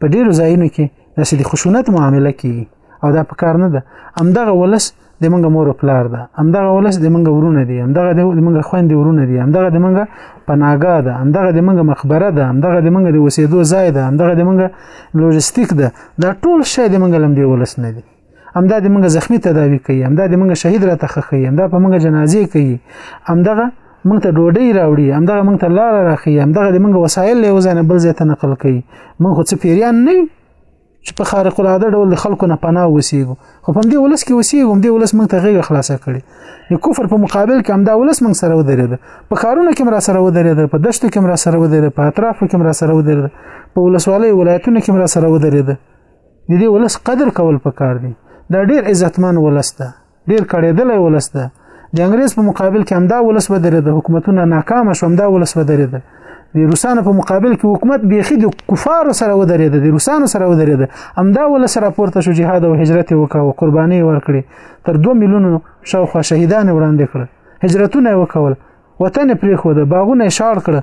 [SPEAKER 1] په ډیرو ځایونو کې داسې د خشونت معامله کیږي او دا په کار نه ده همدغه ولس د منګ مور پلار ده همدغه ولس د منګ ورونه دي همدغه د منګ خويندې ورونه دي همدغه د منګ پناګا ده همدغه د منګ مقبره ده همدغه د منګ د وسیدو ځای ده همدغه د منګ لوجستیک ده دا ټول شی د منګ لم دی ولس نه دي همدا د منګ زخمی تداوی کوي همدا د منګ شهید را تخخي همدا په منګ جنازې کوي همدغه موږ ته ډوډۍ راوړي همدغه موږ ته لار راخي همدغه د موږ وسایل له وزنه بل ځای ته نقل کوي موږ خو څه پیریان نه چې په خارق العاده ډول د خلکو نه پناه وسیږو خو په دې ولس کې وسیږو هم دې ولس موږ ته غیږه خلاصه کړي د کفر په مقابل کې هم دا ولس موږ سره ودرېده په کارونو کې را سره ودرېده په دشتو کې را سره ودرېده په اطرافو کې را سره ودرېده په ولسوالۍ ولایتونو کې را سره ودرېده د دې ولس قدر کول پکار دي دا ډیر عزتمن ولس ده ډیر کړېدلې ولس ده د انګريز په مقابل کې همدا ولس ودرېد حکومتونه ناکام شو همدا ولس ودرېد د روسانو په مقابل کې حکومت بیخي د کفارو سره ودرېد د روسانو سره ودرېد همدا ولس سره پورته شو جهاد او هجرت وکاو قرباني ورکړي تر 2 میلیونو شاوخوا شهیدان وړاندې کړ هجرتونه وکول وطن پرې خو د باغونه شاړ کړ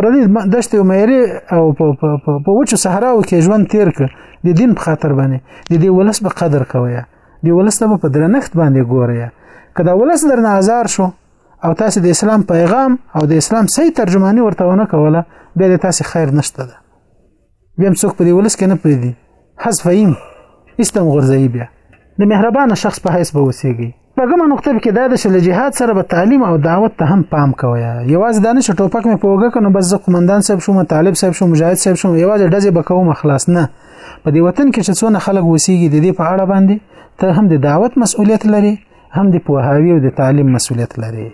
[SPEAKER 1] پردي دشت او مېری او په وچو صحراو کې ژوند تیر ک د دین په خاطر باندې د دې ولس په قدر کوي دی ولس ته په درنښت باندې ګوري که دا ولس درنه آزار شو او تاسو د اسلام پیغام او د اسلام صحیح ترجمانی ورته ونه کوله بیا د تاسو خیر نشته ده بیا څوک په دې ولس کې نه پریدي حذفین استم غرزی بیا د مهربان شخص په حیث به وسیږي په کومه نقطه کې دا د شل جهاد سره به تعلیم او دعوت ته هم پام کوی یوازې دا نه چې ټوپک مې پوګه کنه بس زه قومندان صاحب شوم طالب صاحب شوم مجاهد صاحب شوم یوازې ډزې بکوم خلاص نه په دې وطن کې چې څونه خلک وسیږي د دې په اړه باندې ته هم د دعوت مسؤلیت لري هم د پوهاوی او د تعلیم مسؤلیت لري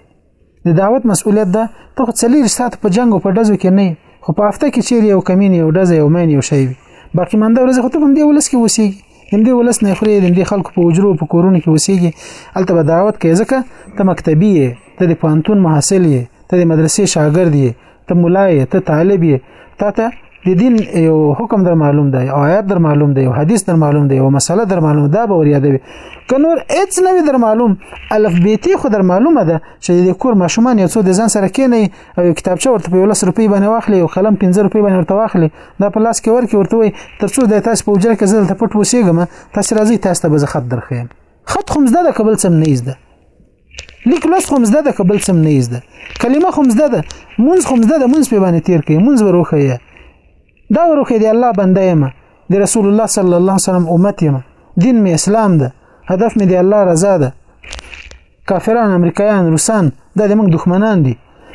[SPEAKER 1] د دعوت مسؤلیت ده ته خو څلور ساعت په جنگ او په دزو کې نه خو په هفته کې چیرې یو کمین یو دزه یو مین یو شی باقی منده ورځ خو ته هم دی ولس کې وسیږي هم دی ولس نه خوري هم دی خلکو په وجرو په کورونو کې وسیږي الته به دعوت کوي ځکه ته مکتبي ته د پانتون محصل یې ته د مدرسې شاګرد یې ته مولا یې ته طالب یې تا ته د دین یو حکم در معلوم دی او آیات در معلوم دی او حدیث در معلوم دی او مسله در معلوم دا به ور یادوي که نور هیڅ نه وي در معلوم الف بیتی خو در معلومه ده چې د کور ماشومان یو څو د ځان سره کېنی او یو کتابچه ورته په 10 روپۍ باندې واخلي او قلم 15 روپۍ باندې ورته واخلي دا په لاس کې ورکې ورته وي ترڅو د تاسو په وجر کې زل ته پټ وسیګم تاسو راځي تاسو ته به زه خط درخیم خط خو مزده د کبل سم نه زده لیک لوست خو مزده ده که بل څه نه زده کلمه خو مزده ده مونږ خو مزده ده مونږ په باندې تیر کړي مونږ وروخه یې دا وروخه دی الله بنده یم د رسول الله صلی الله علیه وسلم امت یم دین می اسلام ده هدف می دی الله رضا ده کافران امریکایان روسان دا د موږ دښمنان دي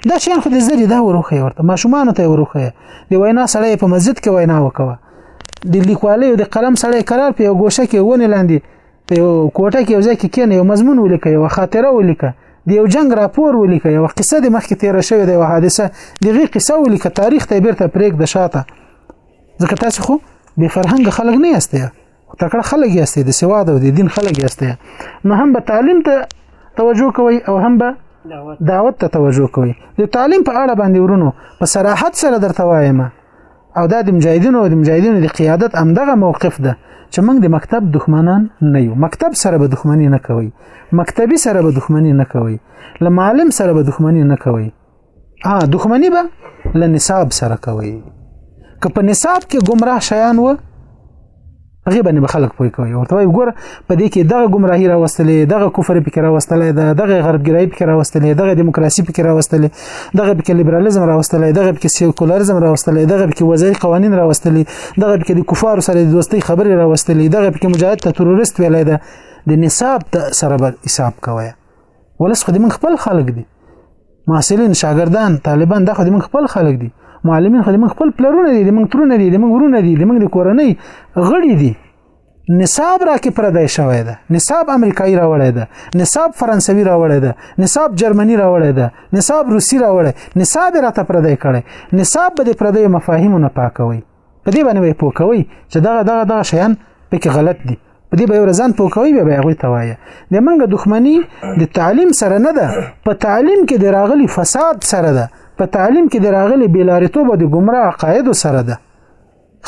[SPEAKER 1] دا شیان خو د زری دا وروخه ورته ماشومان ته وروخه دی وینا سړی په مسجد کې وینا وکوه د لیکوالۍ او د قلم سړی قرار په یو ګوشه کې ونه لاندې په یو کوټه کې یو ځای کې کېنه یو مضمون ولیکه یو خاطره ولیکه د یو جنگ راپور ولیکه یو قصه د مخکې تیر شوی د یو حادثه دغه قصه ولیکه تاریخ ته بیرته پریک د شاته ځکه تاسو خو به فرهنګ خلک نه یاستئ تکړه خلک یاستئ د سواد او د دین خلک یاستئ نو هم به تعلیم ته توجه کوئ او هم به دعوت ته توجه کوئ د تعلیم په اړه باندې ورونو په صراحت سره درته وایم او دا د مجاهدینو او د مجاهدینو د قیادت همدغه موقف ده چې موږ د مکتب دښمنان نه یو مکتب سره به دښمنی نه کوي مکتبي سره به دښمنی نه کوي له معلم سره به دښمنی نه کوي ها دښمنی به له نصاب سره کوي که په نصاب کې گمراه شیان و هغه باندې به خلک پوي کوي ورته وایي ګوره په دې کې دغه گمراهي راوستلې دغه کفر پکې راوستلې ده دغه غربګرایي پکې راوستلې دغه دیموکراسي پکې راوستلې دغه پکې لیبرالیزم راوستلې دغه پکې سیکولریزم راوستلې دغه پکې وضعي قوانين راوستلې دغه پکې د کفارو سره د دوستۍ خبرې راوستلې دغه پکې مجاهد ته تروریست ویلې ده د نصاب سره به حساب کوي ولس خو د من خپل خلک دي محصلین شاګردان طالبان دا خو د من خپل خلک دي معلمین خو د من خپل پلرونه دي د من ترونه دي د من ورونه دي د من د کورنۍ غړي دي نصاب را کې پردای شوی ده نصاب امریکایي راوړی ده نصاب فرانسوي راوړی ده نصاب جرمني راوړی ده نصاب روسي راوړی نصاب را ته پردای کړی نصاب به د پردیو مفاهیمو نه پاکوي په دې باندې پوه کوي چې دغه دغه دغه شیان پکې غلط دي په دې به یو ځان پوه کوي به هغه ته وایي د منګه دښمنی د تعلیم سره نه ده په تعلیم کې د راغلي فساد سره ده په تعلیم کې د راغلي بیلاریتوب او د ګمراه عقاید سره ده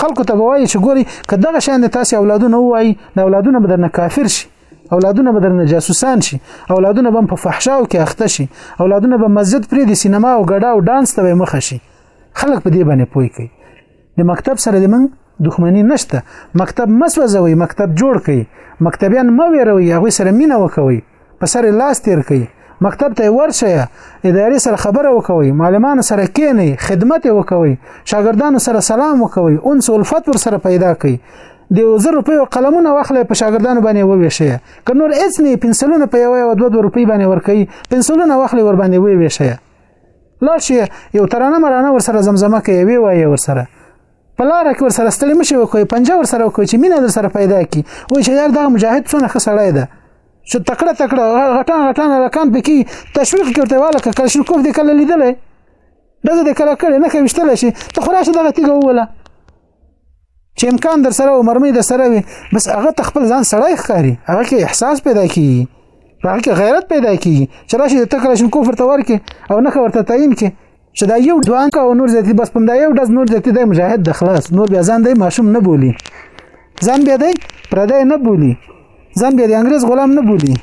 [SPEAKER 1] خلکو ته وایي چې ګوري که دغه شان د تاسو اولادونه وایي د اولادونه به درنه کافر شي اولادونه به درنه جاسوسان شي اولادونه به په فحشاو کې اخته شي اولادونه به مسجد پرې د سینما او ګډا او ډانس ته مخه شي خلک په دې باندې پوي کوي د مکتب سره د من دښمنی نشته مکتب مسوځوي مکتب جوړ کړي مکتبیان مو ویروي هغه سره مینه وکوي په سر لاس تیر کړي مکتب ته ورشه ادارې سره خبره وکوي معلمانو سره کینی خدمت وکوي شاګردانو سره سلام وکوي انس الفت ور سره پیدا کړي د 1000 روپۍ قلمونه واخلې په شاګردانو باندې وویشي که نور اڅنی پنسلونه په یو یو 2 روپۍ باندې ورکي پنسلونه واخلې ور باندې وویشي لاړ شي یو ترانه مرانه ورسره زمزمه کوي وی وایي ورسره په لار کې ورسره ستړي مشه وکوي پنجه ورسره وکوي چې مینه در سره پیدا کی وای چې یار دا مجاهد څونه خسړای ده چې تکړه تکړه غټان غټان لکان پکې تشویق کوي والا کله شل کوف دې کله لیدلې دغه دې کله کړي نه کوي شتل شي ته خو راشه دغه تیګه وله چې امکان در سره او مرمۍ در سره وي بس هغه تخپل ځان سړی ښکاری هغه کې احساس پیدا کیږي هغه کې غیرت پیدا کیږي چې راشي د تکل شم کفر ته ورکه او نه ورته تعین کې چې دا یو دوان کا او نور زیاتی بس پم دا یو دز نور زیاتی د مجاهد د خلاص نور بیا ځان دی ماشوم نه بولی ځان بیا دی پردی نه بولی ځان بیا د انګريز غلام نه بولی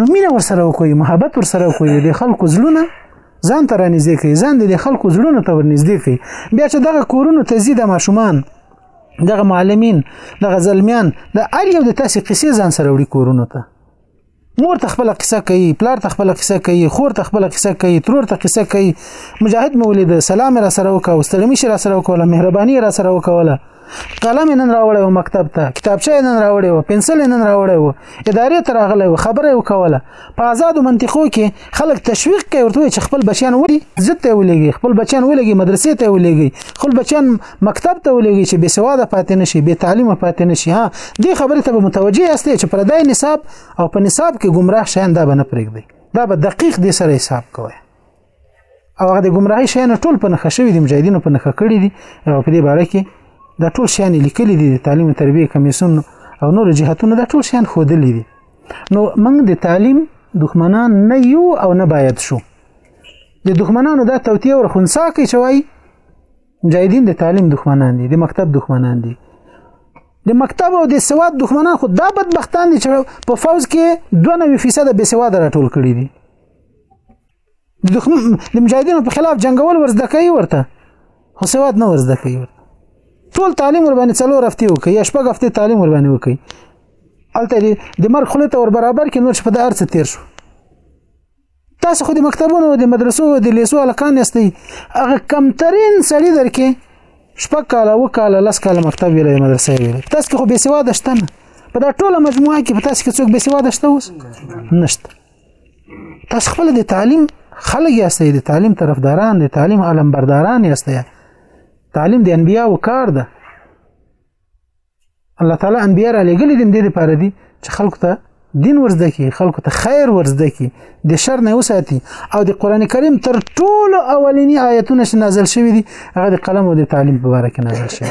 [SPEAKER 1] نو مینه ورسره وکوي محبت ورسره وکوي د خلکو زلونه ځان ته رانږدې کوي ځان د خلکو زړونو ته ورنږدې کوي بیا چې دغه کورونو ته زی د ماشومان دغه معلمین دغه زلمیان د ار یو د تاسې قصې ځان سره وړي کورونو ته مور ته خپل قصه کوي پلار ته خپل قصه کوي خور ته خپل قصه کوي ترور ته قصه کوي مجاهد مولید سلام را سره وکاو ستړي مشه را سره وکوله مهرباني را سره وکوله قلم نن راوړی و مکتب ته کتابچه نن راوړی و پنسل نن راوړی و ادارې ته راغلی و خبره یې وکوله په آزادو منطقو کې خلک تشویق کوي ورته وایي چې خپل بچیان ولي ضد ته ولېږي خپل بچیان ولېږي مدرسې ته ولېږي خپل بچیان مکتب ته ولېږي چې بې سواده پاتې نه شي بې تعلیمه پاتې نه شي ها دې خبرې ته به متوجه یاستئ چې پردای نصاب او په نصاب کې ګمراه شیان دا به نه پرېږدي دا به دقیق دې سره حساب کوئ او هغه د ګمراهي شیان ټول په نخښه شوی دي مجاهدینو په نخښه کړی دي او په دې باره کې دا ټول شیان لیکلي دي د تعلیم او تربیه کمیسون او نور جهاتونو دا ټول شیان خودلې دي نو موږ د تعلیم دښمنان نه یو او نه باید شو د دښمنانو دا توتیه ور خنسا کوي چې وایي مجاهدین د تعلیم دښمنان دي د مکتب دښمنان دي د مکتب او د سواد دښمنان خو دا بدبختان دي چې په فوز کې 92% به سواد راټول کړي دي د دښمن د مجاهدینو په خلاف جنگول ورزده کوي ورته خو سواد نه ورزده کوي ورته ټول تعلیم ور باندې څلور هفته وکي یا شپږ هفته تعلیم ور باندې وکي الته د مرګ خله ته ور برابر کې نور شپه د ارڅ تیر شو تاسو خو د مکتبونو د مدرسو د لیسو الکان یاستئ هغه کمترین سړی درکې شپږ کاله و کاله لس کاله مکتب ویلې مدرسې ویلې تاسو خو بې سواده شته په دا ټوله مجموعه کې په تاسو کې څوک بې سواده شته اوس نشته تاسو خپل د تعلیم خلک یاست د تعلیم طرفداران د تعلیم علمبرداران یاست تعلیم د انبیا او کار ده الله تعالی انبیا را لګل دي د دې لپاره دي چې خلکو ته دین ورزده کی خلکو ته خیر ورزده کی د شر نه وساتي او د قران کریم تر ټولو اولینی آیتونه چې نازل شوی دي هغه د قلم او د تعلیم په اړه کې نازل شوی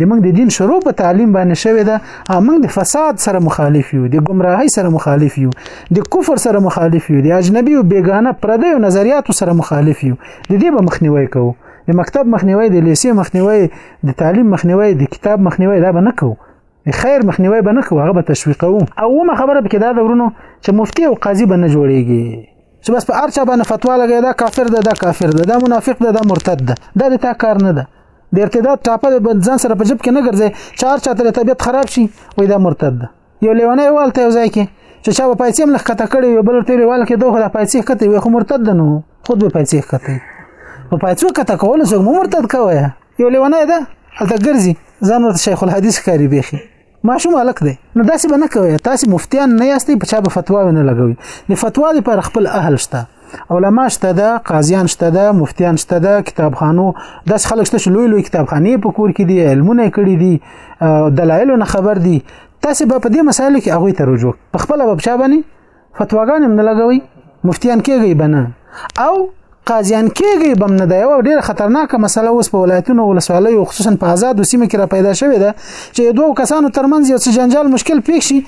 [SPEAKER 1] د موږ د دین شروع په تعلیم باندې شوی ده موږ د فساد سره مخالف یو د گمراهی سره مخالف یو د کفر سره مخالف یو د اجنبي او بیگانه پردیو نظریاتو سره مخالف یو د دې به مخنیوي کوو د مکتب مخنیوي د لیسې مخنیوي د تعلیم مخنیوي د کتاب مخنیوي دا به نه کوو د خیر مخنیوي به نه کوو هغه به تشویقوو او ومه خبره پکې دا د ورونو چې مفتی او قاضي به نه جوړیږي چې بس په ارچا باندې فتوا لګی دا کافر ده دا کافر ده دا منافق ده دا مرتد ده دا د تا کار نه ده د ارتداد ټاپه د بند ځان سره په جب کې نه ګرځي چار چاته د طبيعت خراب شي وای دا مرتد ده یو لیونه والته یو ځای کې چې چا په پیسې هم لخته کړي یو بل ټول وال کې دوه د پیسې کته وي خو مرتد ده نو خود به پیسې کته په پیسو کته کول څو مرتد کوي یو لیونه ده هلته ګرځي ځان ورته شیخ الحدیث کاری بيخي ماشوم الک دی نو داسې به نه کوي تاسو مفتیان نه یاستئ په چا به فتوا نه لګوي د فتوا لپاره خپل اهل شته علما شته ده قاضیان شته ده مفتیان شته ده کتابخانو داس خلک شته چې لوی لوی کتابخانه په کور کې دي علمونه کړي دي دلایل نه خبر دي تاسو به په دې مسایلو کې هغه ته رجوع په خپل به چا باندې فتواګان هم نه لګوي مفتیان کېږي بنه او قاضیان کېږي بم نه دی او ډېر خطرناکه مسله اوس په ولایتونو ولسوالۍ او خصوصا په آزادو سیمو کې را پیدا شوې ده چې دوه کسانو ترمنځ یو څه جنجال مشکل پیښ شي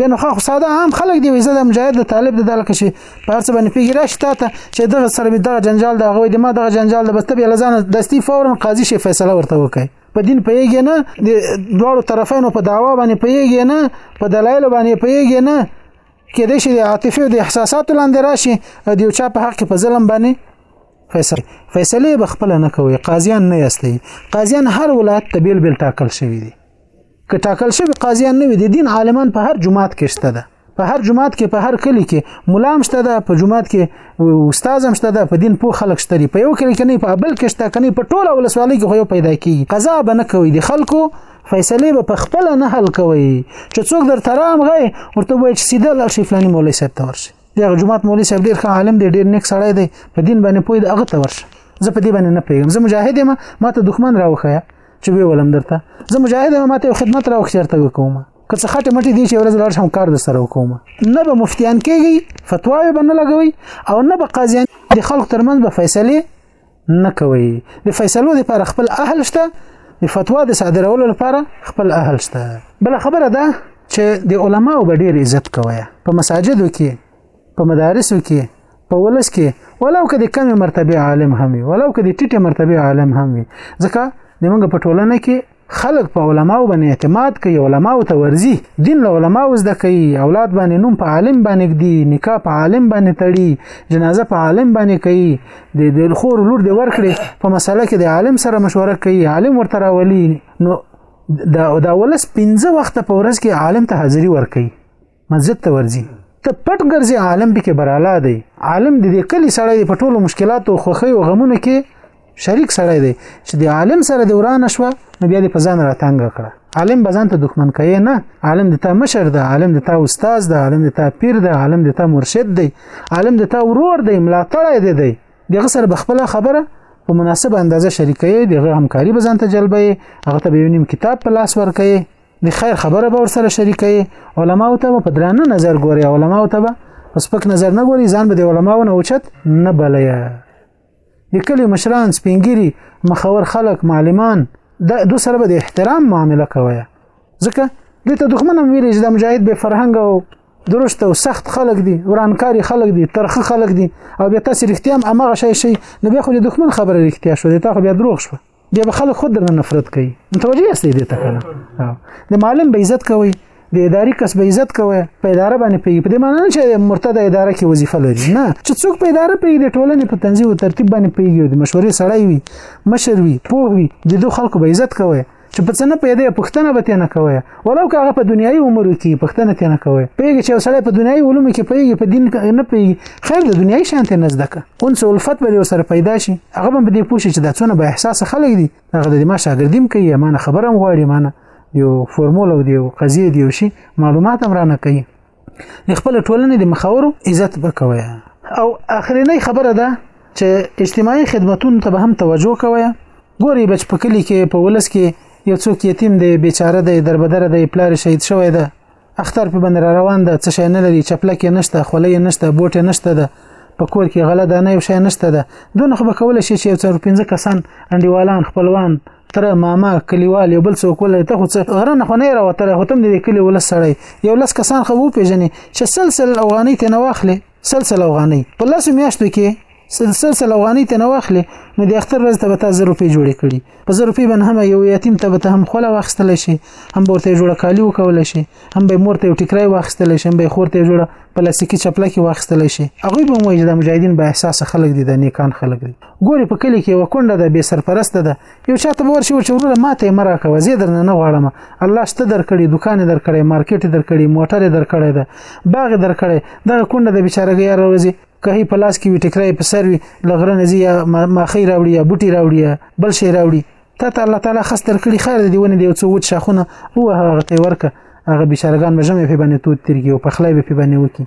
[SPEAKER 1] بیا نو خو ساده عام خلک دی ویزه د مجاهد د طالب د دلک شي په هر څه باندې پیګی راشي تا ته چې دغه سره دغه جنجال د هغه د ما دغه جنجال د بس ته بیا لزان دستی فورا قاضي شي فیصله ورته وکړي په دین پیږي نه د دواړو طرفینو په داوا باندې پیږي نه په دلایل باندې پیږي نه کې د شي د عاطفي او د احساساتو لاندې راشي او د یو چا په حق په ظلم باندې فیصله فیصله به خپل نه کوي قاضیان نه یاستي قاضیان هر ولایت ته بیل بیل ټاکل شوی دي که ټاکل شوی قاضیان نه وي د دین عالمان په هر جماعت کې شته ده په هر جماعت کې په هر کلی کې ملام شته ده په جماعت کې استاد هم شته ده په دین پوه خلک شته دي په یو کلی کې نه په بل کې شته کني په ټوله ولسوالۍ کې خو یو پیدا کیږي قضا به نه کوي د خلکو فیصله به په خپل نه حل کوي چې څوک در ترام غي ورته وایي چې سیده لار شي فلاني مولوی صاحب ته ورشي دغه جماعت مولوی صاحب ډیر ښه عالم دی ډیر نیک سړی دی په دین باندې پوی د هغه ته ورشه زه په دې باندې نه پیږم زه مجاهد یم ما ته دښمن راوخیا چې وی ولم درته زه مجاهد ما ته خدمت راو چرته وکوم که څه خټه مټي دي چې ورځ لار شم کار د سره وکوم نه به مفتیان کېږي فتواوي بنه لګوي او نه به قاضیان د خلکو ترمنځ به فیصله نه کوي د فیصلو لپاره خپل اهل شته د فتوا د صادرولو لپاره خپل اهل شته بل خبره ده چې د علماو به ډیر عزت کوي په مساجدو کې په مدارسو کې په ولس کې ولو که د کمې مرتبه عالم هم وي ولو که د ټیټې مرتبه عالم هم وي ځکه د موږ په ټولنه کې خلک په علماو باندې اعتماد کوي علماو ته ورزي دین له علماو زده کوي اولاد باندې نوم په عالم باندې ږدي نکاح په عالم باندې تړي جنازه په عالم باندې کوي د د خور لور د ورکړي په مسله کې د عالم سره مشوره کوي عالم ورته راولي نو دا دا ولس 15 وخت په ورځ کې عالم ته حاضری ورکړي مسجد ته ورځي ته پټ ګرځي عالم به کې براله دی عالم د دې کلی سړی دی په ټولو مشکلاتو او خوخي او غمونو کې شریک سړی دی چې د عالم سره د وران شوه نو بیا د پزان راتنګ کړه عالم بزان ته دښمن کوي نه عالم د تا مشر ده عالم د تا استاد ده عالم د تا پیر ده عالم د تا مرشد دی عالم د تا ورور دی ملاتړ دی دی دغه سره بخپله خبره په مناسب اندازه شریکې دغه همکاري بزان ته جلبې هغه ته به نیم کتاب په لاس ورکې د خیر خبره به ورسره شریکه علماو ته په درانه نظر ګوري علماو ته به سپک نظر نه ګوري ځان به د علماو نه اوچت نه بلیا د کلی مشران سپینګری مخور خلک معلمان د دو سره به د احترام معامله کوي ځکه د ته دښمن هم ویلې چې د مجاهد به فرهنګ او درست او سخت خلک دي ورانکاري خلک دي ترخه خلک دي او بیا تاسو رښتیا هم هغه شی شي نو بیا خو د دښمن خبره رښتیا شو د تا خو بیا دروغ شو بیا به خلک خود درنه نفرت کوي متوجه یاست دې ته کنه د معلم به عزت کوي د اداري کس به عزت کوي په اداره باندې پیږي په دې معنی نه چې مرتد اداره کې وظیفه لري نه چې څوک په اداره پیږي د ټولنې په تنظیم او ترتیب باندې پیږي د مشورې سړی وي مشر وي پوه وي د دوه خلکو به عزت کوي چې په څنګه پیدا پښتنه به نه کوي ولو که هغه په دنیوي امور کې پښتنه ته نه کوي پیږي چې وسله په دنیوي علوم کې پیږي په دین نه پیږي خیر د دنیوي شانت نه زده که اون څه الفت به سره پیدا شي هغه به دې پوښي چې دا څونه به احساس خلک دي هغه د ما شاګردیم کوي ما نه خبرم غواړي ما نه یو فرمول او یو قضیه دی شي معلومات هم رانه کوي د خپل ټولنې د مخاورو عزت وکوي او اخرینی خبره ده چې اجتماعي خدمتونو ته به هم توجه کوي ګوري بچ په کلی کې په ولس کې یو څوک یتیم دی بیچاره دی دربدر دی پلار شهید شوی دی اختر په بند را روان ده څه شي نه لري چپلک یې نشته خولې یې نشته بوټ یې نشته ده په کور کې غله دانه یو شی نشته ده دونه خو به کول شي چې یو څو پنځه کسان انډیوالان خپلوان تر ماما کلیوال یو بل څوک ولې ته خو څه غره نه خونه راوتره هو تم دې کلی ول سړی یو لس کسان خو پیژنې چې سلسله افغاني ته نه واخلې سلسله افغاني په لس میاشتو کې سلسله افغاني ته نه واخلې نو د اختر ورځ ته به تاسو روپی جوړ کړي په زر روپی باندې هم یو یتیم ته به ته هم خوله واخستل شي هم به ورته جوړه کالی وکول شي هم به مورته یو ټیکرای واخستل شي هم به خورته جوړه پلاستیکي چپلکه واخستل شي هغه به موږ د مجاهدین به احساس خلک دي د نیکان خلک دي ګوري په کلی کې وکونډه ده بې سرپرسته ده یو چاته به ورشي ورچې وروره ماته یې مه راکوه زه درنه نه غواړم الله شته درکړي دوکان یې درکړی مارکیټ یې درکړي موټر یې درکړی ده باغ یې درکړی دغه کونډه د بیچارګۍ هره ورځ که په لاس کې وي ټکری په سر وي له غره نه ځي یا ماخۍ راوړي یا بوټي راوړي یا بل شی راوړي تا ته الله تعالی خاص درکړي خیر دی ونې دی یو څو وچ شاخونه ووهه هغه ته یې ورکه هغه بیچارګان به ژمی پې باندې تود تېرږي او پخلی به پې باندې وکړي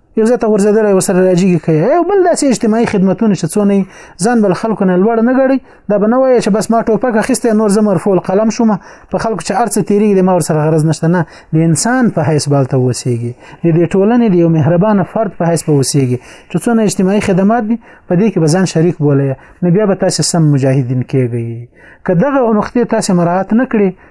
[SPEAKER 1] یو ځای ته ورزېدلی ورسره راجیږي ښه یې او بل داسې اجتماعي خدمتونه چې څونه ځان بل خلکو نه لوړ نه ګړي دا به نه وایي چې بس ما ټوپک اخیستی نور زه مرفوع القلم شوم په خلکو چې هر څه تېرېږي د ما ورسره غرض نشته نه د انسان په حیث به هلته اوسېږي د دې ټولنې د یو مهربانه فرد په حیث به اوسېږي چې څونه اجتماعي خدمات دي په دې کې به ځان شریک بولئ نو بیا به تاسې سم مجاهدین کېږئ که دغه نقطې تاسې مراعات نه کړئ